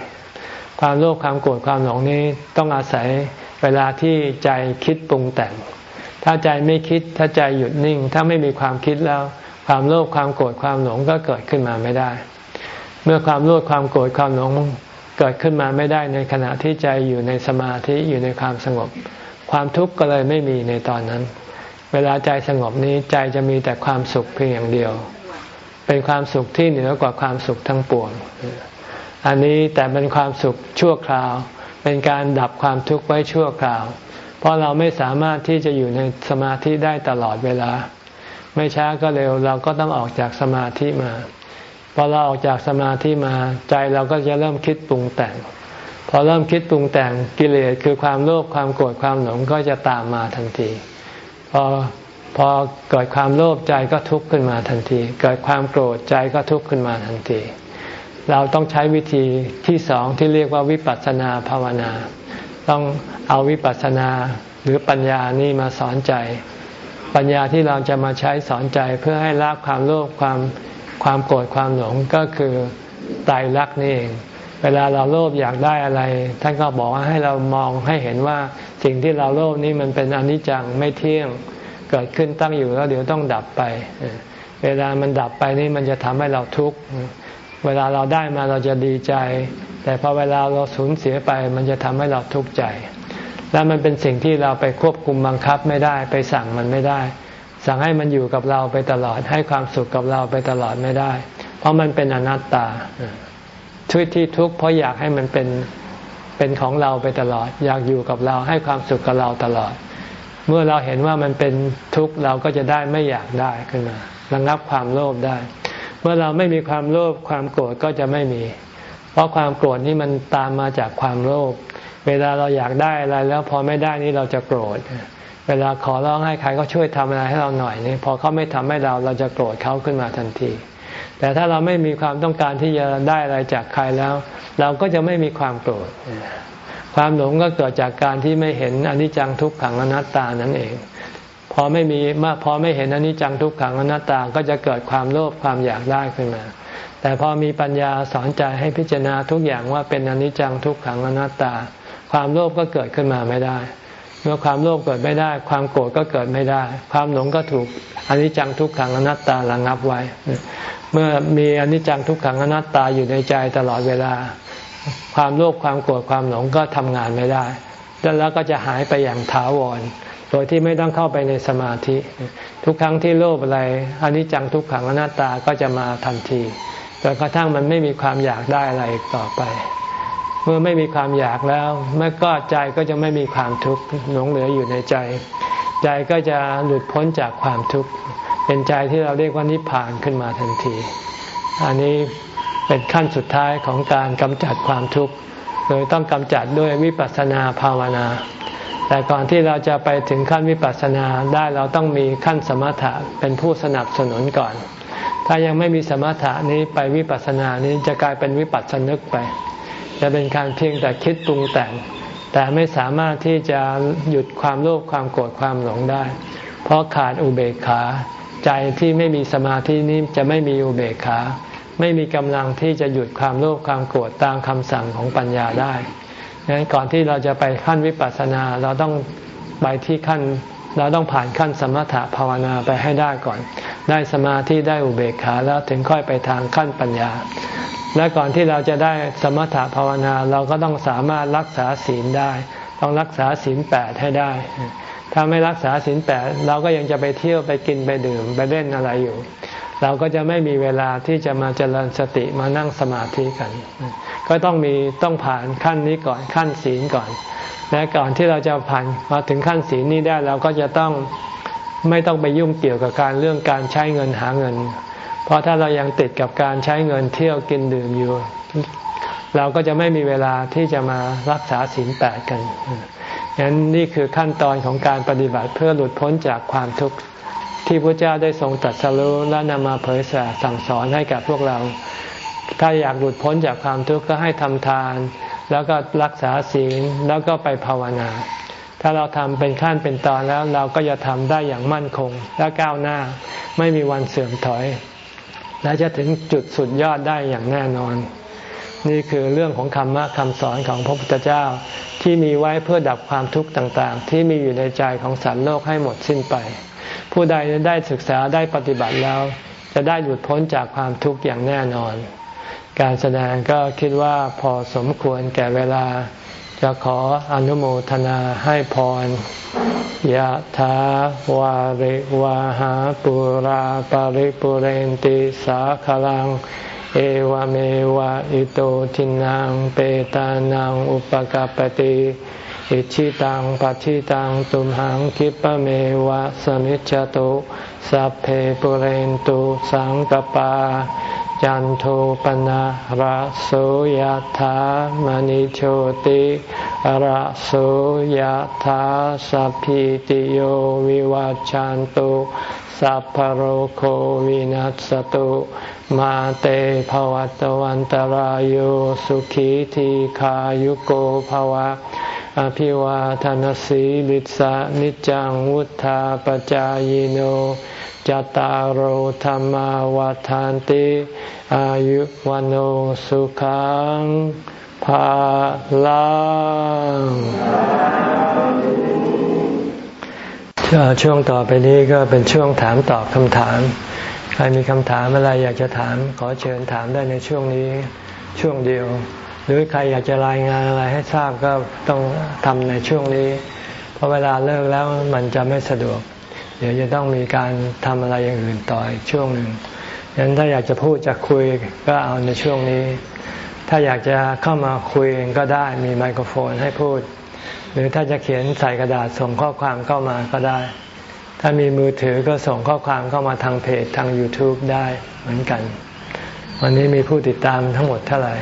ความโลภความโกรธความหลงนี้ต้องอาศัยเวลาที่ใจคิดปรุงแต่ง ถ้าใจไม่คิดถ้าใจหยุดนิ่ง ถ้าไม่มีความคิดแล้ว ความโลภความโกรธความหลงก็เกิดขึ้นมาไม่ได้ เมื่อความโลภความโกรธความหลง เกิดขึ้นมาไม่ได้ในขณะที่ใจอยู่ในสมาธิอยู่ในความสงบ ความทุกข์ก็เลยไม่มีในตอนนั้น เวลาใจสงบนี้ใจจะมีแต่ความสุขเพียงอย่างเดียว เป็นความสุขที่เหนือกว่าความสุขทั้งปวง อันนี้แต่เป็นความสุขชั่วคราว เป็นการดับความทุกข์ไว้ชั่วคราว เพราะเราไม่สามารถที่จะอยู่ในสมาธิได้ตลอดเวลา ไม่ช้าก็เร็วเราก็ต้องออกจากสมาธิมา พอเราออกจากสมาธิมาใจเราก็จะเริ่มคิดปรุงแต่ง พอเริ่มคิดปรุงแต่งกิเลสคือความโลภความโกรธความหลงก็จะตามมาทันทีพอพอเกิดความโลภใจก็ทุกข์ขึ้นมาทันที เกิดความโกรธใจก็ทุกข์ขึ้นมาทันที เราต้องใช้วิธีที่สองที่เรียกว่าวิปัสสนาภาวนา ต้องเอาวิปัสสนาหรือปัญญานี่มาสอนใจ ปัญญาที่เราจะมาใช้สอนใจเพื่อให้ละความโลภความ ความโกรธความหลงก็คือตายรักนี่เอง เวลาเราโลภอยากได้อะไร ท่านก็บอกว่าให้เรามองให้เห็นว่าสิ่งที่เราโลภนี้มันเป็นอนิจจังไม่เที่ยงเกิดขึ้นตั้งอยู่แล้วเดี๋ยวต้องดับไป เวลามันดับไปนี่มันจะทำให้เราทุกข์เวลาเราได้มาเราจะดีใจ แต่พอเวลาเราสูญเสียไป มันจะทำให้เราทุกข์ใจ และมันเป็นสิ่งที่เราไปควบคุมบังคับไม่ได้ ไปสั่งมันไม่ได้ สั่งให้มันอยู่กับเราไปตลอด ให้ความสุขกับเราไปตลอดไม่ได้ เพราะมันเป็นอนัตตาทุกที่ทุกข์เพราะอยากให้มันเป็นเป็นของเราไปตลอด อยากอยู่กับเราให้ความสุขกับเราตลอด เมื่อเราเห็นว่ามันเป็นทุกข์เราก็จะได้ไม่อยากได้ขึ้นมาระงับความโลภได้ เมื่อเราไม่มีความโลภความโกรธก็จะไม่มี เพราะความโกรธนี่มันตามมาจากความโลภเวลาเราอยากได้อะไรแล้วพอไม่ได้นี่เราจะโกรธ เวลาขอร้องให้ใครก็ช่วยทำอะไรให้เราหน่อยนี่พอเขาไม่ทำให้เราเราจะโกรธเขาขึ้นมาทันที แต่ถ้าเราไม่มีความต้องการที่จะได้อะไรจากใครแล้ว เราก็จะไม่มีความโกรธความหลงก็เกิดจากการที่ไม่เห็นอนิจจังทุกขังอนัตตานั่นเอง พอไม่มีมาพอไม่เห็นอนิจจังทุกขังอนัตตาก็จะเกิดความโลภความอยากได้ขึ้นมา แต่พอมีปัญญาสอนใจให้พิจารณาทุกอย่างว่าเป็นอนิจจังทุกขังอนัตตา ความโลภก็เกิดขึ้นมาไม่ได้ เมื่อความโลภเกิดไม่ได้ ความโกรธก็เกิดไม่ได้ ความหลงก็ถูกอนิจจังทุกขังอนัตตาระงับไว้ เมื่อมีอนิจจังทุกขังอนัตตาอยู่ในใจตลอดเวลา ความโลภความโกรธความหลงก็ทำงานไม่ได้แล้วก็จะหายไปอย่างถาวรโดยที่ไม่ต้องเข้าไปในสมาธิ ทุกครั้งที่โลภอะไรอนิจจังทุกขังอนัตตาก็จะมาทันทีจนกระทั่งมันไม่มีความอยากได้อะไรต่อไป เมื่อไม่มีความอยากแล้วเมื่อก็ใจก็จะไม่มีความทุกข์หลงเหลืออยู่ในใจ ใจก็จะหลุดพ้นจากความทุกข์เป็นใจที่เราเรียกว่านิพพานขึ้นมาทันที อันนี้เป็นขั้นสุดท้ายของการกำจัดความทุกข์โดยต้องกำจัดด้วยวิปัสสนาภาวนา แต่ก่อนที่เราจะไปถึงขั้นวิปัสสนาได้เราต้องมีขั้นสมถะเป็นผู้สนับสนุนก่อน ถ้ายังไม่มีสมถะนี้ไปวิปัสสนานี้จะกลายเป็นวิปัสสนึกไป จะเป็นการเพียงแต่คิดปรุงแต่ง แต่ไม่สามารถที่จะหยุดความโลภความโกรธความหลงได้ เพราะขาดอุเบกขา ใจที่ไม่มีสมาธินี้จะไม่มีอุเบกขา ไม่มีกำลังที่จะหยุดความโลภความโกรธตามคำสั่งของปัญญาได้ดังนั้นก่อนที่เราจะไปขั้นวิปัสสนาเราต้องไปที่ขั้นเราต้องผ่านขั้นสมถะภาวนาไปให้ได้ก่อน ได้สมาธิได้อุเบกขาแล้วถึงค่อยไปทางขั้นปัญญา และก่อนที่เราจะได้สมถะภาวนาเราก็ต้องสามารถรักษาศีลได้ ต้องรักษาศีลแปดให้ได้ ถ้าไม่รักษาศีลแปดเราก็ยังจะไปเที่ยวไปกินไปดื่มไปเล่นอะไรอยู่ เราก็จะไม่มีเวลาที่จะมาเจริญสติมานั่งสมาธิกัน ก็ต้องมีต้องผ่านขั้นนี้ก่อนขั้นศีลก่อน และก่อนที่เราจะผ่านมาถึงขั้นศีลนี้ได้เราก็จะต้องไม่ต้องไปยุ่งเกี่ยวกับการเรื่องการใช้เงินหาเงิน เพราะถ้าเรายังติดกับการใช้เงินเที่ยวกินดื่มอยู่ เราก็จะไม่มีเวลาที่จะมารักษาศีลแปดกันฉะนั้นนี่คือขั้นตอนของการปฏิบัติเพื่อหลุดพ้นจากความทุกข์ที่พระเจ้าได้ทรงตรัสรู้และนำมาเผยแผ่สั่งสอนให้กับพวกเรา ถ้าอยากหลุดพ้นจากความทุกข์ก็ให้ทำทาน แล้วก็รักษาศีลแล้วก็ไปภาวนา ถ้าเราทำเป็นขั้นเป็นตอนแล้วเราก็จะทำได้อย่างมั่นคงและก้าวหน้า ไม่มีวันเสื่อมถอย และจะถึงจุดสุดยอดได้อย่างแน่นอน นี่คือเรื่องของคำมะคำสอนของพระพุทธเจ้าที่มีไว้เพื่อดับความทุกข์ต่างๆ ที่มีอยู่ในใจของสัตว์โลกให้หมดสิ้นไป ผู้ใดได้ศึกษาได้ปฏิบัติแล้ว จะได้หลุดพ้นจากความทุกข์อย่างแน่นอน การแสดงก็คิดว่าพอสมควรแก่เวลา จะขออนุโมทนาให้พรยะถาวาริวาหาปุราปาริปุเรนติสาขลัง เอวเมวะอิโตทินังเปตานังอุปกาปติอิชิตังปัชิตังตุมหังคิปะเมวะสมิจจตุสัพเพปุเรนตุสังกปา จันโทปนะระโสยธามณิโชติระโสยธาสัพพิติโยวิวัจจันตุสัพพโรโควินัสตุมาเตภวัตวันตารโยสุขีทีขายุโกภวะ อภิวาทานสีลิสานิจังวุธาปจายโน จตารโหธรรมวาทานติ อายุวันโอสุขังภาลังช่วงต่อไปนี้ก็เป็นช่วงถามตอบคำถาม ใครมีคำถามอะไรอยากจะถามขอเชิญถามได้ในช่วงนี้ช่วงเดียว หรือใครอยากจะรายงานอะไรให้ทราบก็ต้องทำในช่วงนี้ เพราะเวลาเลิกแล้วมันจะไม่สะดวก เดี๋ยวจะต้องมีการทำอะไรอย่างอื่นต่ออีกช่วงหนึ่งดังนั้นถ้าอยากจะพูดจะคุยก็เอาในช่วงนี้ ถ้าอยากจะเข้ามาคุยก็ได้มีไมโครโฟนให้พูด หรือถ้าจะเขียนใส่กระดาษส่งข้อความเข้ามาก็ได้ ถ้ามีมือถือก็ส่งข้อความเข้ามาทางเพจทาง YouTube ได้เหมือนกัน วันนี้มีผู้ติดตามทั้งหมดเท่าไหร่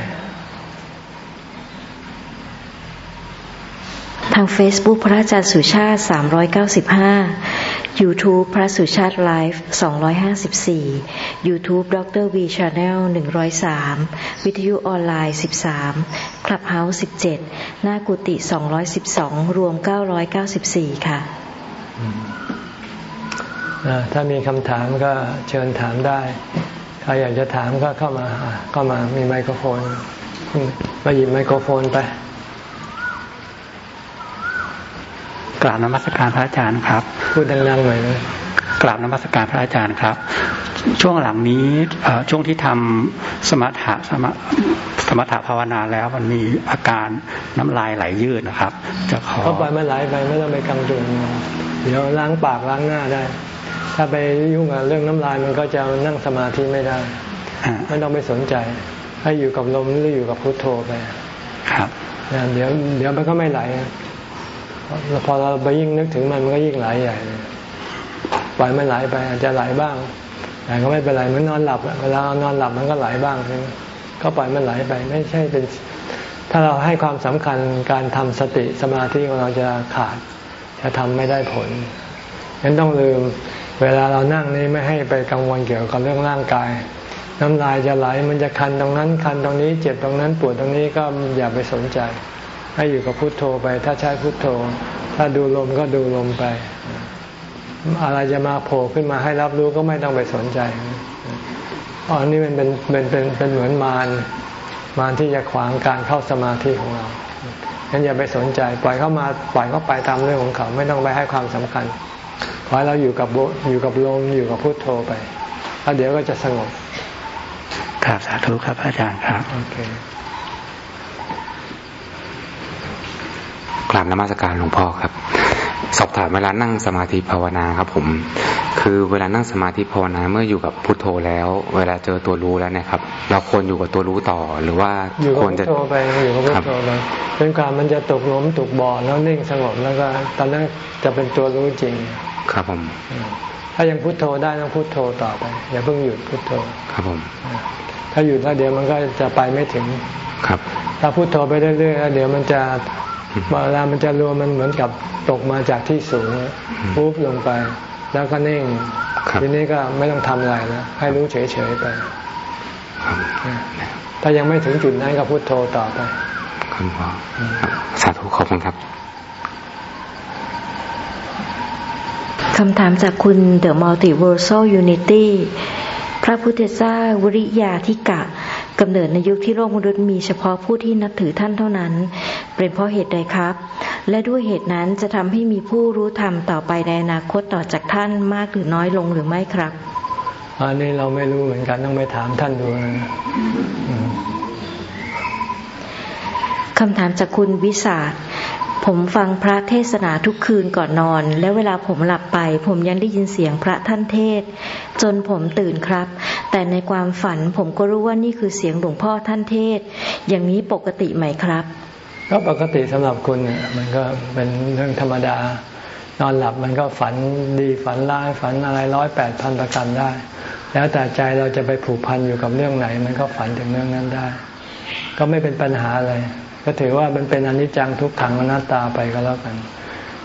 ทาง Facebook พระอาจารย์สุชาติ 395 YouTube พระสุชาติไลฟ์254 YouTube ดร V Channel 103 วิทยุออนไลน์ 13 Clubhouse 17 หน้ากุฏิ212 รวม 994 ค่ะ ถ้ามีคำถามก็เชิญถามได้ใครอยากจะถามก็เข้ามาเข้ามามีไมโครโฟนมาหยิบไมโครโฟนไป กราบนมัสการพระอาจารย์ครับ พูดดังๆหน่อยนะกราบนมัสการพระอาจารย์ครับ ช่วงหลังนี้ช่วงที่ทำสมถะสมสมถะภาวนาแล้วมันมีอาการน้ำลายไหลยืดนะครับ จะขอเข้าไปไม่ไหลไปไม่ต้องไปกังวลเดี๋ยวล้างปากล้างหน้าได้ ถ้าไปยุ่งกับเรื่องน้ำลายมันก็จะนั่งสมาธิไม่ได้ไม่ต้องไปสนใจ ให้อยู่กับลมหรืออยู่กับพุทโธไปครับเดี๋ยวเดี๋ยวมันก็ไม่ไหล พอเราไปยิ่งนึกถึงมันมันก็ยิ่งไหลใหญ่ปล่อยมันไหลไปอาจจะไหลบ้าง แต่ก็ไม่เป็นไรมันนอนหลับเวลานอนหลับมันก็ไหลบ้างใช่ไหมก็ปล่อยมันไหลไปไม่ใช่เป็น ถ้าเราให้ความสำคัญการทำสติสมาธิของเราจะขาด จะทำไม่ได้ผลงั้นต้องลืม เวลาเรานั่งนี่ไม่ให้ไปกังวลเกี่ยวกับเรื่องร่างกาย น้ำลายจะไหลมันจะคันตรงนั้นคันตรงนี้ เจ็บตรงนั้นปวดตรงนี้ก็อย่าไปสนใจ ให้อยู่กับพุทโธไป ถ้าใช้พุทโธ ถ้าดูลมก็ดูลมไป อะไรจะมาโผล่ขึ้นมาให้รับรู้ก็ไม่ต้องไปสนใจอันนี้มันเป็นเป็นเป็นเป็นเหมือนมารมารที่จะขวางการเข้าสมาธิของเรางั้นอย่าไปสนใจ ปล่อยเข้ามาปล่อยเข้าไปตามเรื่องของเขาไม่ต้องไปให้ความสำคัญขอให้เราอยู่กับอยู่กับลมอยู่กับพุทโธไปแล้วเดี๋ยวก็จะสงบครับสาธุครับอาจารย์ครับโอเค กราบนมัสการหลวงพ่อครับ สอบถามเวลานั่งสมาธิภาวนาครับ ผม คือเวลานั่งสมาธิภาวนาเมื่ออยู่กับพุทโธแล้ว เวลาเจอตัวรู้แล้วเนี่ยครับ เราควรอยู่กับตัวรู้ต่อหรือว่าควรจะโธไปอยู่กับพุทโธไปเป็นการมันจะตกล้มตกบ่อแล้วนิ่งสงบแล้วก็ตอนนั้นจะเป็นตัวรู้จริง ครับผม ถ้ายังพุทโธได้ต้องพุทโธต่อไปอย่าเพิ่งหยุดพุทโธครับผม ถ้าหยุดแล้วเดี๋ยวมันก็จะไปไม่ถึงครับ ถ้าพุทโธไปเรื่อยๆเดี๋ยวมันจะ เวลามันจะรวมมันเหมือนกับตกมาจากที่สูงปุ๊บลงไป แล้วก็นิ่งทีนี้ก็ไม่ต้องทำอะไรแล้วให้รู้เฉยๆไปถ้ายังไม่ถึงจุดนั้นก็พุโทโธต่อไปคุณพ่อสาธุขอบคุณครับคำถามจากคุณ The Multiversal Unity พระพุทธเจ้าวริยาธิกะ กำเนิดในยุคที่โลกมนุษย์มีเฉพาะผู้ที่นับถือท่านเท่านั้น เป็นเพราะเหตุใดครับ และด้วยเหตุนั้นจะทำให้มีผู้รู้ธรรมต่อไปในอนาคตต่อจากท่านมากหรือน้อยลงหรือไม่ครับ อันนี้เราไม่รู้เหมือนกันต้องไปถามท่านดูนะคำถามจากคุณวิสา ผมฟังพระเทศนาทุกคืนก่อนนอน แล้วเวลาผมหลับไป ผมยังได้ยินเสียงพระท่านเทศ จนผมตื่นครับ แต่ในความฝันผมก็รู้ว่านี่คือเสียงหลวงพ่อท่านเทศ อย่างนี้ปกติไหมครับ ก็ปกติสำหรับคุณมันก็เป็นเรื่องธรรมดา นอนหลับมันก็ฝันดีฝันร้ายฝันอะไรร้อยแปดพันประการได้ แล้วแต่ใจเราจะไปผูกพันอยู่กับเรื่องไหน มันก็ฝันถึงเรื่องนั้นได้ ก็ไม่เป็นปัญหาอะไร ก็ถือว่ามันเป็นอนิจจังทุกขังอนัตตาไปก็แล้วกัน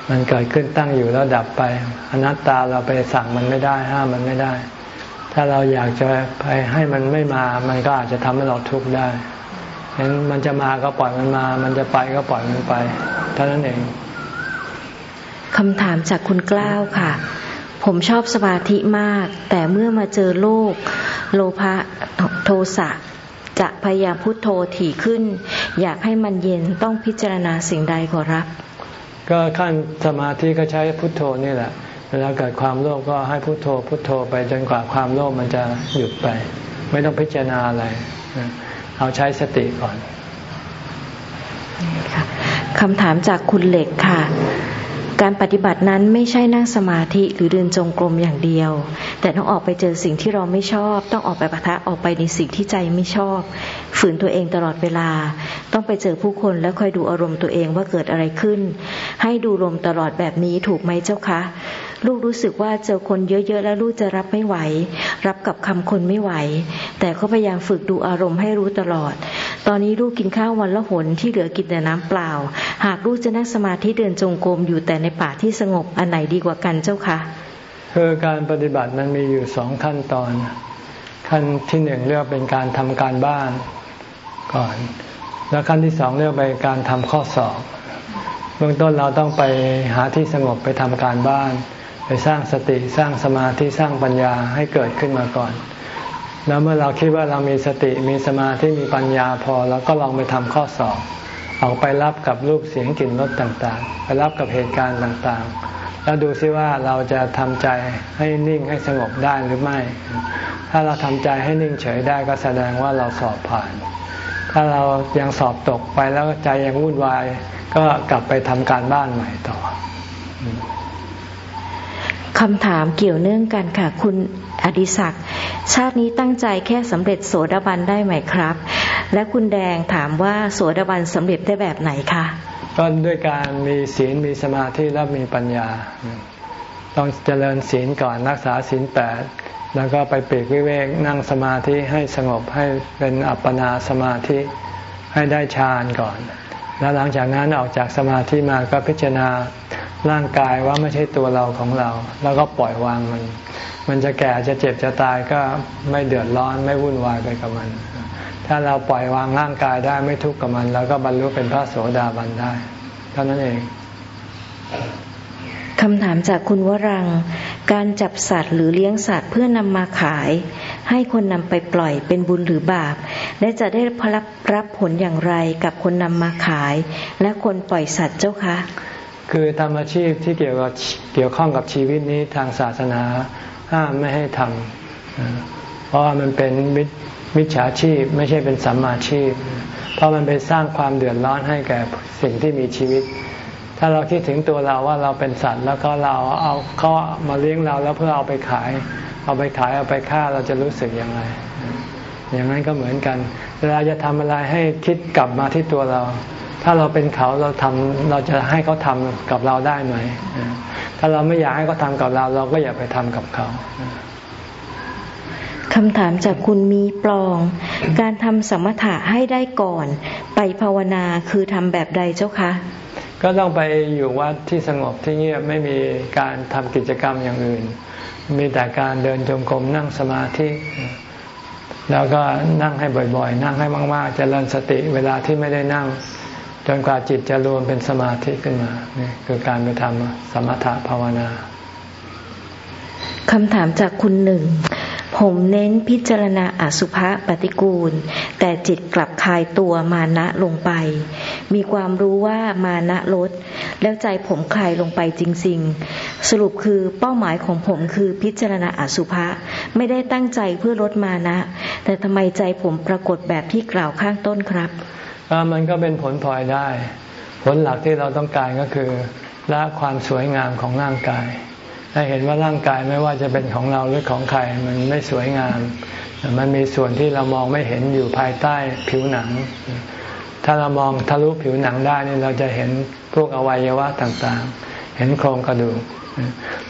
มันเกิดขึ้นตั้งอยู่แล้วดับไป อนัตตาเราไปสั่งมันไม่ได้ห้ามมันไม่ได้ ถ้าเราอยากจะไปให้มันไม่มา มันก็อาจจะทำให้เราทุกข์ได้ฉะนั้นมันจะมาก็ปล่อยมันมา มันจะไปก็ปล่อยมันไปเท่านั้นเองคำถามจากคุณกล้าวค่ะ ผมชอบสมาธิมาก แต่เมื่อมาเจอโลก โลภะโทสะ จะพยายามพุโทโธถี่ขึ้น อยากให้มันเย็นต้องพิจารณาสิ่งใดขอรับ ก็ขั้นสมาธิก็ใช้พุโทโธนี่แหละ เวลาเกิดความโลภก็ให้พุโทโธ พุโทโธไปจนกว่าความโลภมันจะหยุดไป ไม่ต้องพิจารณาอะไร เอาใช้สติก่อนคำถามจากคุณเหล็กค่ะ การปฏิบัตินั้นไม่ใช่นั่งสมาธิหรือเดินจงกรมอย่างเดียว แต่ต้องออกไปเจอสิ่งที่เราไม่ชอบ ต้องออกไปปะทะออกไปในสิ่งที่ใจไม่ชอบ ฝืนตัวเองตลอดเวลา ต้องไปเจอผู้คนแล้วคอยดูอารมณ์ตัวเองว่าเกิดอะไรขึ้น ให้ดูลมตลอดแบบนี้ถูกไหมเจ้าคะลูกรู้สึกว่าเจอคนเยอะๆแล้วลูกจะรับไม่ไหว รับกับคำคนไม่ไหว แต่ก็พยายามฝึกดูอารมณ์ให้รู้ตลอด ตอนนี้ลูกกินข้าววันละหนที่เหลือกินแต่น้ำเปล่า หากลูกจะนั่งสมาธิเดินจงกรมอยู่แต่ในป่าที่สงบอันไหนดีกว่ากันเจ้าคะคือการปฏิบัติมันมีอยู่สองขั้นตอน ขั้นที่หนึ่งเรียกเป็นการทำการบ้านก่อน แล้วขั้นที่สองเรียกไปการทำข้อสอบเบื้องต้นเราต้องไปหาที่สงบไปทำการบ้าน ไปสร้างสติสร้างสมาธิสร้างปัญญาให้เกิดขึ้นมาก่อน แล้วเมื่อเราคิดว่าเรามีสติมีสมาธิมีปัญญาพอเราก็ลองไปทำข้อสอบ ออกไปรับกับรูปเสียงกลิ่นรสต่างๆ ไปรับกับเหตุการณ์ต่างๆ แล้วดูซิว่าเราจะทำใจให้นิ่งให้สงบได้หรือไม่ ถ้าเราทำใจให้นิ่งเฉยได้ก็แสดงว่าเราสอบผ่าน ถ้าเรายังสอบตกไปแล้วใจยังวุ่นวาย ก็กลับไปทำการบ้านใหม่ต่อคำถามเกี่ยวเนื่องกันค่ะ คุณ อดิศักดิ์ชาตินี้ตั้งใจแค่สำเร็จโสดาบันได้ไหมครับ และคุณแดงถามว่าโสดาบันสำเร็จได้แบบไหนคะก็ด้วยการมีศีลมีสมาธิและมีปัญญา ต้องเจริญศีลก่อนรักษาศีลแปดแล้วก็ไปปีกวิเวกนั่งสมาธิให้สงบให้เป็นอัปปนาสมาธิให้ได้ฌานก่อน แล้วหลังจากนั้นออกจากสมาธิมาก็พิจารณาร่างกายว่าไม่ใช่ตัวเราของเรา แล้วก็ปล่อยวางมัน มันจะแก่จะเจ็บจะตายก็ไม่เดือดร้อนไม่วุ่นวายไปกับมัน ถ้าเราปล่อยวางร่างกายได้ไม่ทุกข์กับมัน แล้วก็บรรลุเป็นพระโสดาบันได้ เท่านั้นเองคำถามจากคุณวรัง การจับสัตว์หรือเลี้ยงสัตว์เพื่อนำมาขาย ให้คนนำไปปล่อยเป็นบุญหรือบาป และจะได้รับรับผลอย่างไรกับคนนำมาขาย และคนปล่อยสัตว์เจ้าคะ คือทำอาชีพที่เกี่ยวกับเกี่ยวข้องกับชีวิตนี้ทางศาสนาห้ามไม่ให้ทำเพราะว่ามันเป็นมิจฉาชีพไม่ใช่เป็นสัมมาชีพ เพราะมันไปสร้างความเดือดร้อนให้แก่สิ่งที่มีชีวิต ถ้าเราคิดถึงตัวเราว่าเราเป็นสัตว์แล้วก็เราเอาเขามาเลี้ยงเราแล้วเพื่อเอาไปขาย เอาไปขายเอาไปฆ่าเราจะรู้สึกยังไงอย่างนั้นก็เหมือนกัน เวลาจะทำอะไรให้คิดกลับมาที่ตัวเรา ถ้าเราเป็นเขาเราทำเราจะให้เขาทำกับเราได้ไหม ถ้าเราไม่อยากให้เขาทากับเรา เราก็อย่าไปทำกับเขาคำถามจากคุณมีปลอง การทำสมถะให้ได้ก่อน ไปภาวนาคือทำแบบใดเจ้าคะ ก็ต้องไปอยู่วัดที่สงบที่เงียบไม่มีการทำกิจกรรมอย่างอื่น มีแต่การเดินจงกรมนั่งสมาธิ แล้วก็นั่งให้บ่อยๆ นั่งให้มากๆจเจริญสติเวลาที่ไม่ได้นั่ง จนกว่าจิตจะรวมเป็นสมาธิขึ้นมานี่คือการไปทำสมถะภาวนาคำถามจากคุณหนึ่ง ผมเน้นพิจารณาอสุภะปฏิกูล แต่จิตกลับคลายตัวมานะลงไป มีความรู้ว่ามานะลด แล้วใจผมคลายลงไปจริง ๆ สรุปคือเป้าหมายของผมคือพิจารณาอสุภะไม่ได้ตั้งใจเพื่อลดมานะ แต่ทำไมใจผมปรากฏแบบที่กล่าวข้างต้นครับมันก็เป็นผลพลอยได้ ผลหลักที่เราต้องการก็คือละความสวยงามของร่างกายให้เห็นว่าร่างกายไม่ว่าจะเป็นของเราหรือของใครมันไม่สวยงาม มันมีส่วนที่เรามองไม่เห็นอยู่ภายใต้ผิวหนัง ถ้าเรามองทะลุผิวหนังได้นี่เราจะเห็นพวกอวัยวะต่างๆ เห็นโครงกระดูก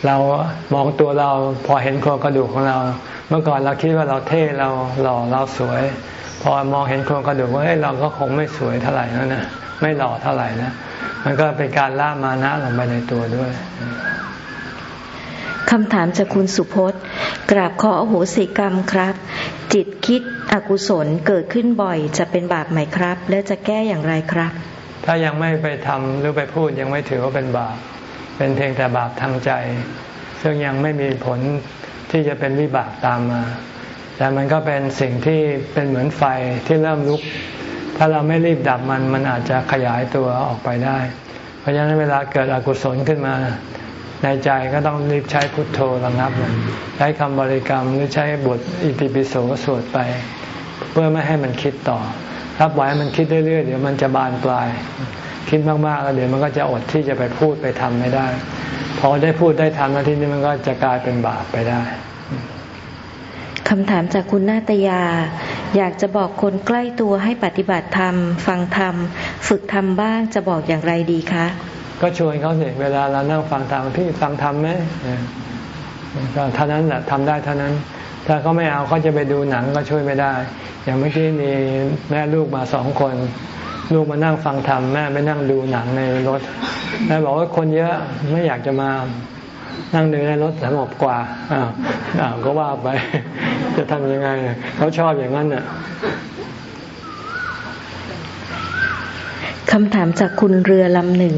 เรามองตัวเราพอเห็นโครงกระดูกของเรา เมื่อก่อนเราคิดว่าเราเท่เราหล่อเราสวย พอมองเห็นโครงกระดูกว่าเฮ้ยเราก็คงไม่สวยเท่าไหร่แล้วนะไม่หล่อเท่าไหร่นะมันก็เป็นการล่ามานะลงไปในตัวด้วย คำถามจากคุณสุพจน์ กราบขออโหสิกรรมครับ จิตคิดอกุศลเกิดขึ้นบ่อยจะเป็นบาปไหมครับ และจะแก้อย่างไรครับ ถ้ายังไม่ไปทำหรือไปพูดยังไม่ถือว่าเป็นบาป เป็นเพียงแต่บาปทางใจ ซึ่งยังไม่มีผลที่จะเป็นวิบากตามมา แต่มันก็เป็นสิ่งที่เป็นเหมือนไฟที่เริ่มลุก ถ้าเราไม่รีบดับมันมันอาจจะขยายตัวออกไปได้ เพราะฉะนั้นเวลาเกิดอกุศลขึ้นมา ในใจก็ต้องรีบใช้พุทโธระงับมันใช้คำบริกรรมหรือใช้บทอิติปิโสสวดไป เพื่อไม่ให้มันคิดต่อ ถ้าปล่อยให้มันคิดเรื่อยๆเดี๋ยวมันจะบานปลาย คิดมากๆแล้วเดี๋ยวมันก็จะอดที่จะไปพูดไปทำไม่ได้ พอได้พูดได้ทำแล้วทีนี้มันก็จะกลายเป็นบาปไปได้คำถามจากคุณนาตยา อยากจะบอกคนใกล้ตัวให้ปฏิบัติธรรม ฟังธรรม ฝึกธรรมบ้างจะบอกอย่างไรดีคะ ก็ชวนเขาสิเวลาเรานั่งฟังธรรมพี่ฟังธรรมไหมก็เท่านั้นแหละทำได้เท่านั้น ถ้าเขาไม่เอาเขาจะไปดูหนังก็ช่วยไม่ได้ อย่างเมื่อกี้มีแม่ลูกมาสองคน ลูกมานั่งฟังธรรมแม่ไปนั่งดูหนังในรถแม่บอกว่าคนเยอะไม่อยากจะมานั่งดูในรถสงบกว่าอ้าวอ้าวก็ว่าไป จะทำยังไงเขาชอบอย่างนั้นน่ะคำถามจากคุณเรือลำหนึ่ง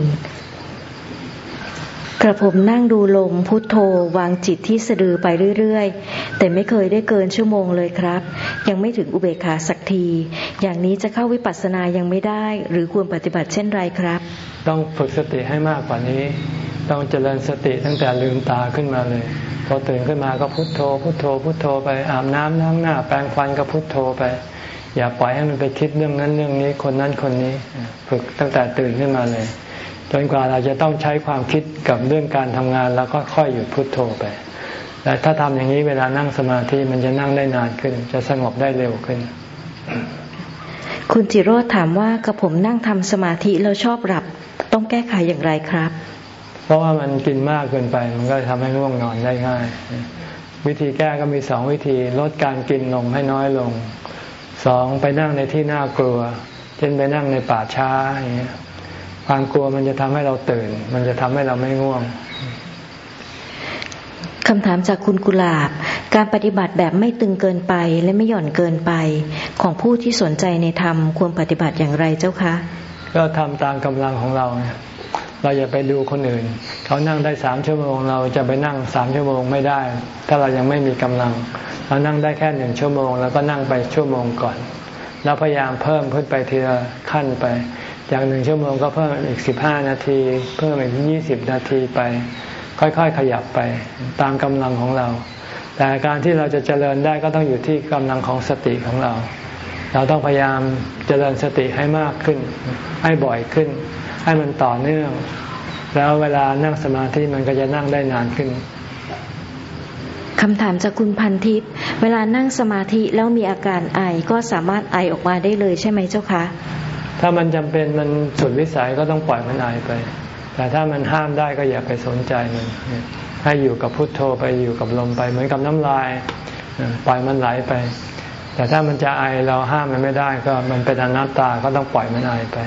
กระผมนั่งดูลมพุทโธวางจิตที่สะดือไปเรื่อยๆ แต่ไม่เคยได้เกินชั่วโมงเลยครับ ยังไม่ถึงอุเบกขาสักที อย่างนี้จะเข้าวิปัสสนายังไม่ได้ หรือควรปฏิบัติเช่นไรครับ ต้องฝึกสติให้มากกว่านี้ ต้องเจริญสติตั้งแต่ลืมตาขึ้นมาเลย พอตื่นขึ้นมาก็พุทโธ พุทโธ พุทโธไปอาบน้ำล้างหน้า แปรงฟันก็พุทโธไป อย่าปล่อยให้มันไปคิดเรื่องนั้นเรื่องนี้คนนั้นคนนี้ ฝึกตั้งแต่ตื่นขึ้นมาเลย จนกว่าเราจะต้องใช้ความคิดกับเรื่องการทำงานแล้วก็ค่อยหยุดพุดโทโธไปแต่ถ้าทำอย่างนี้เวลานั่งสมาธิมันจะนั่งได้นานขึ้น จะสงบได้เร็วขึ้น คุณจิโรธถามว่ากระผมนั่งทำสมาธิแล้วชอบหลับ ต้องแก้ไขอย่างไรครับ เพราะว่ามันกินมากเกินไป มันก็ทำให้ง่วงนอนได้ง่าย วิธีแก้ก็มีสองวิธี ลดการกินนมให้น้อยลงสองไปนั่งในที่น่ากลัว เช่นไปนั่งในป่าช้าอย่างเงี้ย ความกลัวมันจะทำให้เราตื่น มันจะทำให้เราไม่ง่วงคำถามจากคุณกุลาบ การปฏิบัติแบบไม่ตึงเกินไปและไม่หย่อนเกินไป ของผู้ที่สนใจในธรรมควรปฏิบัติอย่างไรเจ้าคะ ก็ทำตามกำลังของเรา เราอย่าไปดูคนอื่น เขานั่งได้สามชั่วโมง เราจะไปนั่งสามชั่วโมงไม่ได้ ถ้าเรายังไม่มีกำลัง เรานั่งได้แค่หนึ่งชั่วโมง แล้วก็นั่งไปชั่วโมงก่อน แล้วพยายามเพิ่มขึ้นไปทีละขั้นไป จากหนึ่งชั่วโมงก็เพิ่มอีกสิบห้านาที เพิ่มอีกยี่สิบนาทีไป ค่อยๆขยับไปตามกำลังของเรา แต่การที่เราจะเจริญได้ก็ต้องอยู่ที่กำลังของสติของเรา เราต้องพยายามเจริญสติให้มากขึ้น ให้บ่อยขึ้น ให้มันต่อเนื่อง แล้วเวลานั่งสมาธิมันก็จะนั่งได้นานขึ้นคำถามจากคุณพันทิพย์เวลานั่งสมาธิแล้วมีอาการไอก็สามารถไอออกมาได้เลยใช่ไหมเจ้าคะ ถ้ามันจำเป็นมันสุดวิสัยก็ต้องปล่อยมันอายไป แต่ถ้ามันห้ามได้ก็อย่าไปสนใจมัน ให้อยู่กับพุทโธไปอยู่กับลมไปเหมือนกับน้ำลายปล่อยมันไหลไป แต่ถ้ามันจะไอเราห้ามมันไม่ได้ก็มันเป็นอนัตตาก็ต้องปล่อยมันไอไป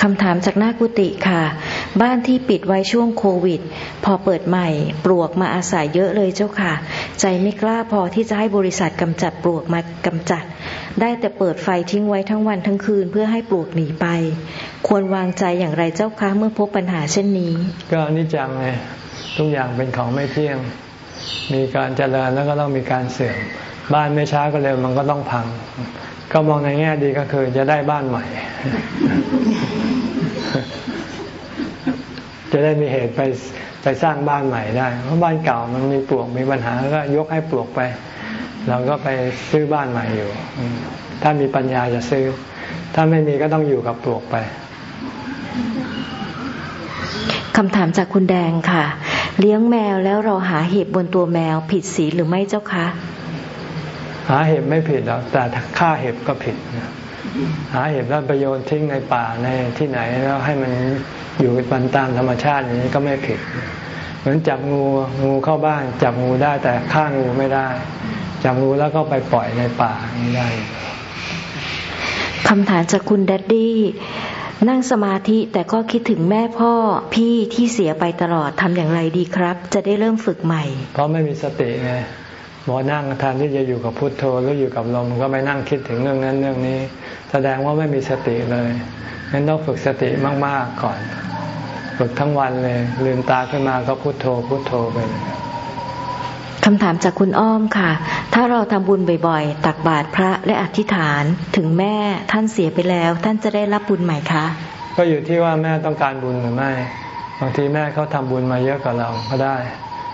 คำถามจากหน้ากุฏิค่ะ บ้านที่ปิดไว้ช่วงโควิด พอเปิดใหม่ ปลวกมาอาศัยเยอะเลยเจ้าค่ะ ใจไม่กล้าพอที่จะให้บริษัทกำจัดปลวกมากำจัด ได้แต่เปิดไฟทิ้งไว้ทั้งวันทั้งคืนเพื่อให้ปลวกหนีไป ควรวางใจอย่างไรเจ้าคะเมื่อพบปัญหาเช่นนี้ ก็นิจังไงทุกอย่างเป็นของไม่เที่ยง มีการเจริญแล้วก็ต้องมีการเสื่อม บ้านไม่ช้าก็เร็วมันก็ต้องพัง ก็มองในแง่ดีก็คือจะได้บ้านใหม่ จะได้มีเหตุไปไปสร้างบ้านใหม่ได้ เพราะบ้านเก่ามันมีปลวกมีปัญหาก็ยกให้ปลวกไป เราก็ไปซื้อบ้านใหม่อยู่ ถ้ามีปัญญาจะซื้อ ถ้าไม่มีก็ต้องอยู่กับปลวกไปคำถามจากคุณแดงค่ะ เลี้ยงแมวแล้วเราหาเห็บบนตัวแมวผิดศีลหรือไม่เจ้าคะ หาเห็บไม่ผิดหรอกแต่ฆ่าเห็บก็ผิด หาเห็บแล้วไปโยนทิ้งในป่าในที่ไหนแล้วให้มันอยู่กันตามธรรมชาติอย่างนี้ก็ไม่ผิด เหมือนจับงูงูเข้าบ้านจับงูได้แต่ฆ่างูไม่ได้ จับงูแล้วก็ไปปล่อยในป่าไม่ได้คำถามจากคุณแดดดี้นั่งสมาธิแต่ก็คิดถึงแม่พ่อพี่ที่เสียไปตลอดทำอย่างไรดีครับ จะได้เริ่มฝึกใหม่ เพราะไม่มีสติไง หมอนั่งแทนที่จะอยู่กับพุทโธหรืออยู่กับลมก็ไปนั่งคิดถึงเรื่องนั้นเรื่องนี้ แสดงว่าไม่มีสติเลยงั้นต้องฝึกสติมากๆก่อน ฝึกทั้งวันเลย ลืมตาขึ้นมาก็พุทโธพุทโธไปเลยคำถามจากคุณอ้อมค่ะ ถ้าเราทำบุญบ่อยๆ ตักบาตรพระและอธิษฐานถึงแม่ท่านเสียไปแล้ว ท่านจะได้รับบุญไหมคะ ก็อยู่ที่ว่าแม่ต้องการบุญหรือไม่ บางทีแม่เขาทำบุญมาเยอะกว่าเราก็ได้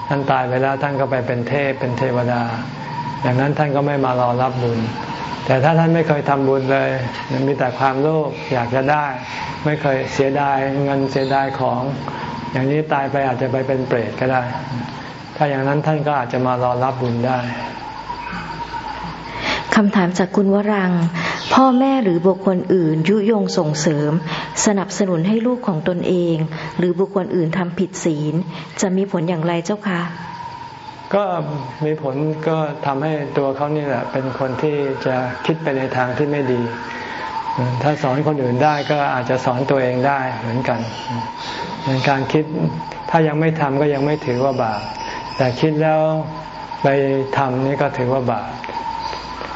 ท่านตายไปแล้วท่านก็ไปเป็นเทพเป็นเทวดา อย่างนั้นท่านก็ไม่มารอรับบุญ แต่ถ้าท่านไม่เคยทำบุญเลย มีแต่ความโลภอยากจะได้ ไม่เคยเสียดายเงินเสียดายของ อย่างนี้ตายไปอาจจะไปเป็นเปรตก็ได้ ถ้าอย่างนั้นท่านก็อาจจะมารอรับบุญได้คำถามจากคุณวรัง พ่อแม่หรือบุคคลอื่นยุยงส่งเสริม สนับสนุนให้ลูกของตนเอง หรือบุคคลอื่นทำผิดศีล จะมีผลอย่างไรเจ้าคะก็มีผลก็ทำให้ตัวเขานี่แหละ เป็นคนที่จะคิดไปในทางที่ไม่ดี ถ้าสอนคนอื่นได้ก็อาจจะสอนตัวเองได้เหมือนกันในการคิดถ้ายังไม่ทำก็ยังไม่ถือว่าบาปแต่คิดแล้วไปทำนี่ก็ถือว่าบาป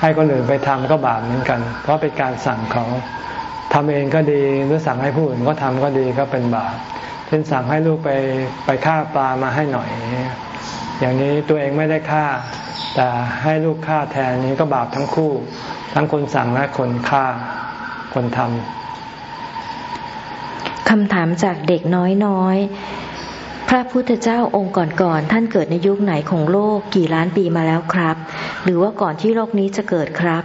ให้คนอื่นไปทำก็บาปเหมือนกัน เพราะเป็นการสั่งเขาทำเองก็ดีหรือสั่งให้ผู้อื่นก็ทำก็ดีก็เป็นบาปเช่นสั่งให้ลูกไปไปฆ่าปลามาให้หน่อย อย่างนี้ตัวเองไม่ได้ฆ่า แต่ให้ลูกฆ่าแทนนี้ก็บาปทั้งคู่ ทั้งคนสั่งและคนฆ่าคนทำคำถามจากเด็กน้อยน้อย ระพุทธเจ้าองค์ก่อนๆท่านเกิดในยุคไหนของโลกกี่ล้านปีมาแล้วครับ หรือว่าก่อนที่โลกนี้จะเกิดครับ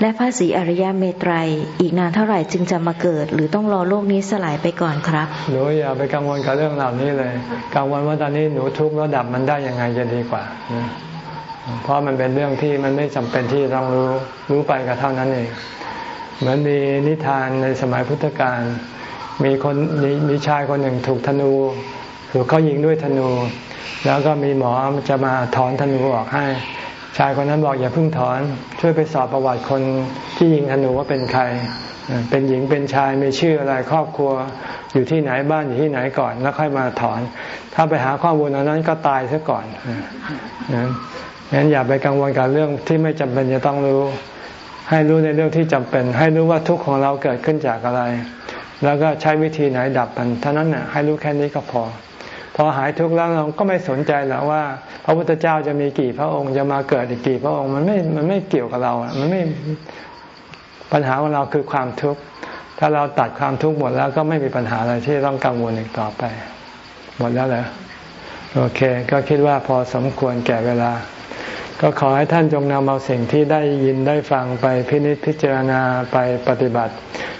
และพระศรีอริยเมตรัยอีกนานเท่าไหร่จึงจะมาเกิด หรือต้องรอโลกนี้สลายไปก่อนครับหนูอย่าไปกังวลกับเรื่องเหล่านี้เลย กังวลว่าตอนนี้หนูทุกข์แล้วดับมันได้ยังไงจะดีกว่า เพราะมันเป็นเรื่องที่มันไม่จำเป็นที่ต้องรู้รู้ไปกับเท่านั้นเองเหมือนมีนิทานในสมัยพุทธกาลมีคนมีชายคนหนึ่งถูกธนู ถูกเขายิงด้วยธนู แล้วก็มีหมอจะมาถอนธนูออกให้ ชายคนนั้นบอกอย่าเพิ่งถอน ช่วยไปสอบประวัติคนที่ยิงธนูว่าเป็นใคร เป็นหญิงเป็นชายมีชื่ออะไรครอบครัว อยู่ที่ไหนบ้านอยู่ที่ไหนก่อน แล้วค่อยมาถอน ถ้าไปหาข้อมูลนั้นก็ตายซะก่อนนะงั้นอย่าไปกังวลกับเรื่องที่ไม่จำเป็นจะต้องรู้ ให้รู้ในเรื่องที่จำเป็น ให้รู้ว่าทุกข์ของเราเกิดขึ้นจากอะไร แล้วก็ใช้วิธีไหนดับมันเท่านั้นน่ะให้รู้แค่นี้ก็พอ พอหายทุกข์แล้วเราก็ไม่สนใจแล้วว่า พระพุทธเจ้าจะมีกี่พระองค์จะมาเกิดอีกกี่พระองค์มันไม่มันไม่เกี่ยวกับเราอะมันไม่ปัญหาของเราคือความทุกข์ถ้าเราตัดความทุกข์หมดแล้วก็ไม่มีปัญหาอะไรที่ต้องกังวลอีกต่อไป หมดแล้วเหรอโอเค ก็คิดว่าพอสมควรแก่เวลา ก็ขอให้ท่านจงนำเอาสิ่งที่ได้ยินได้ฟังไปพินิจพิจารณาไปปฏิบัติ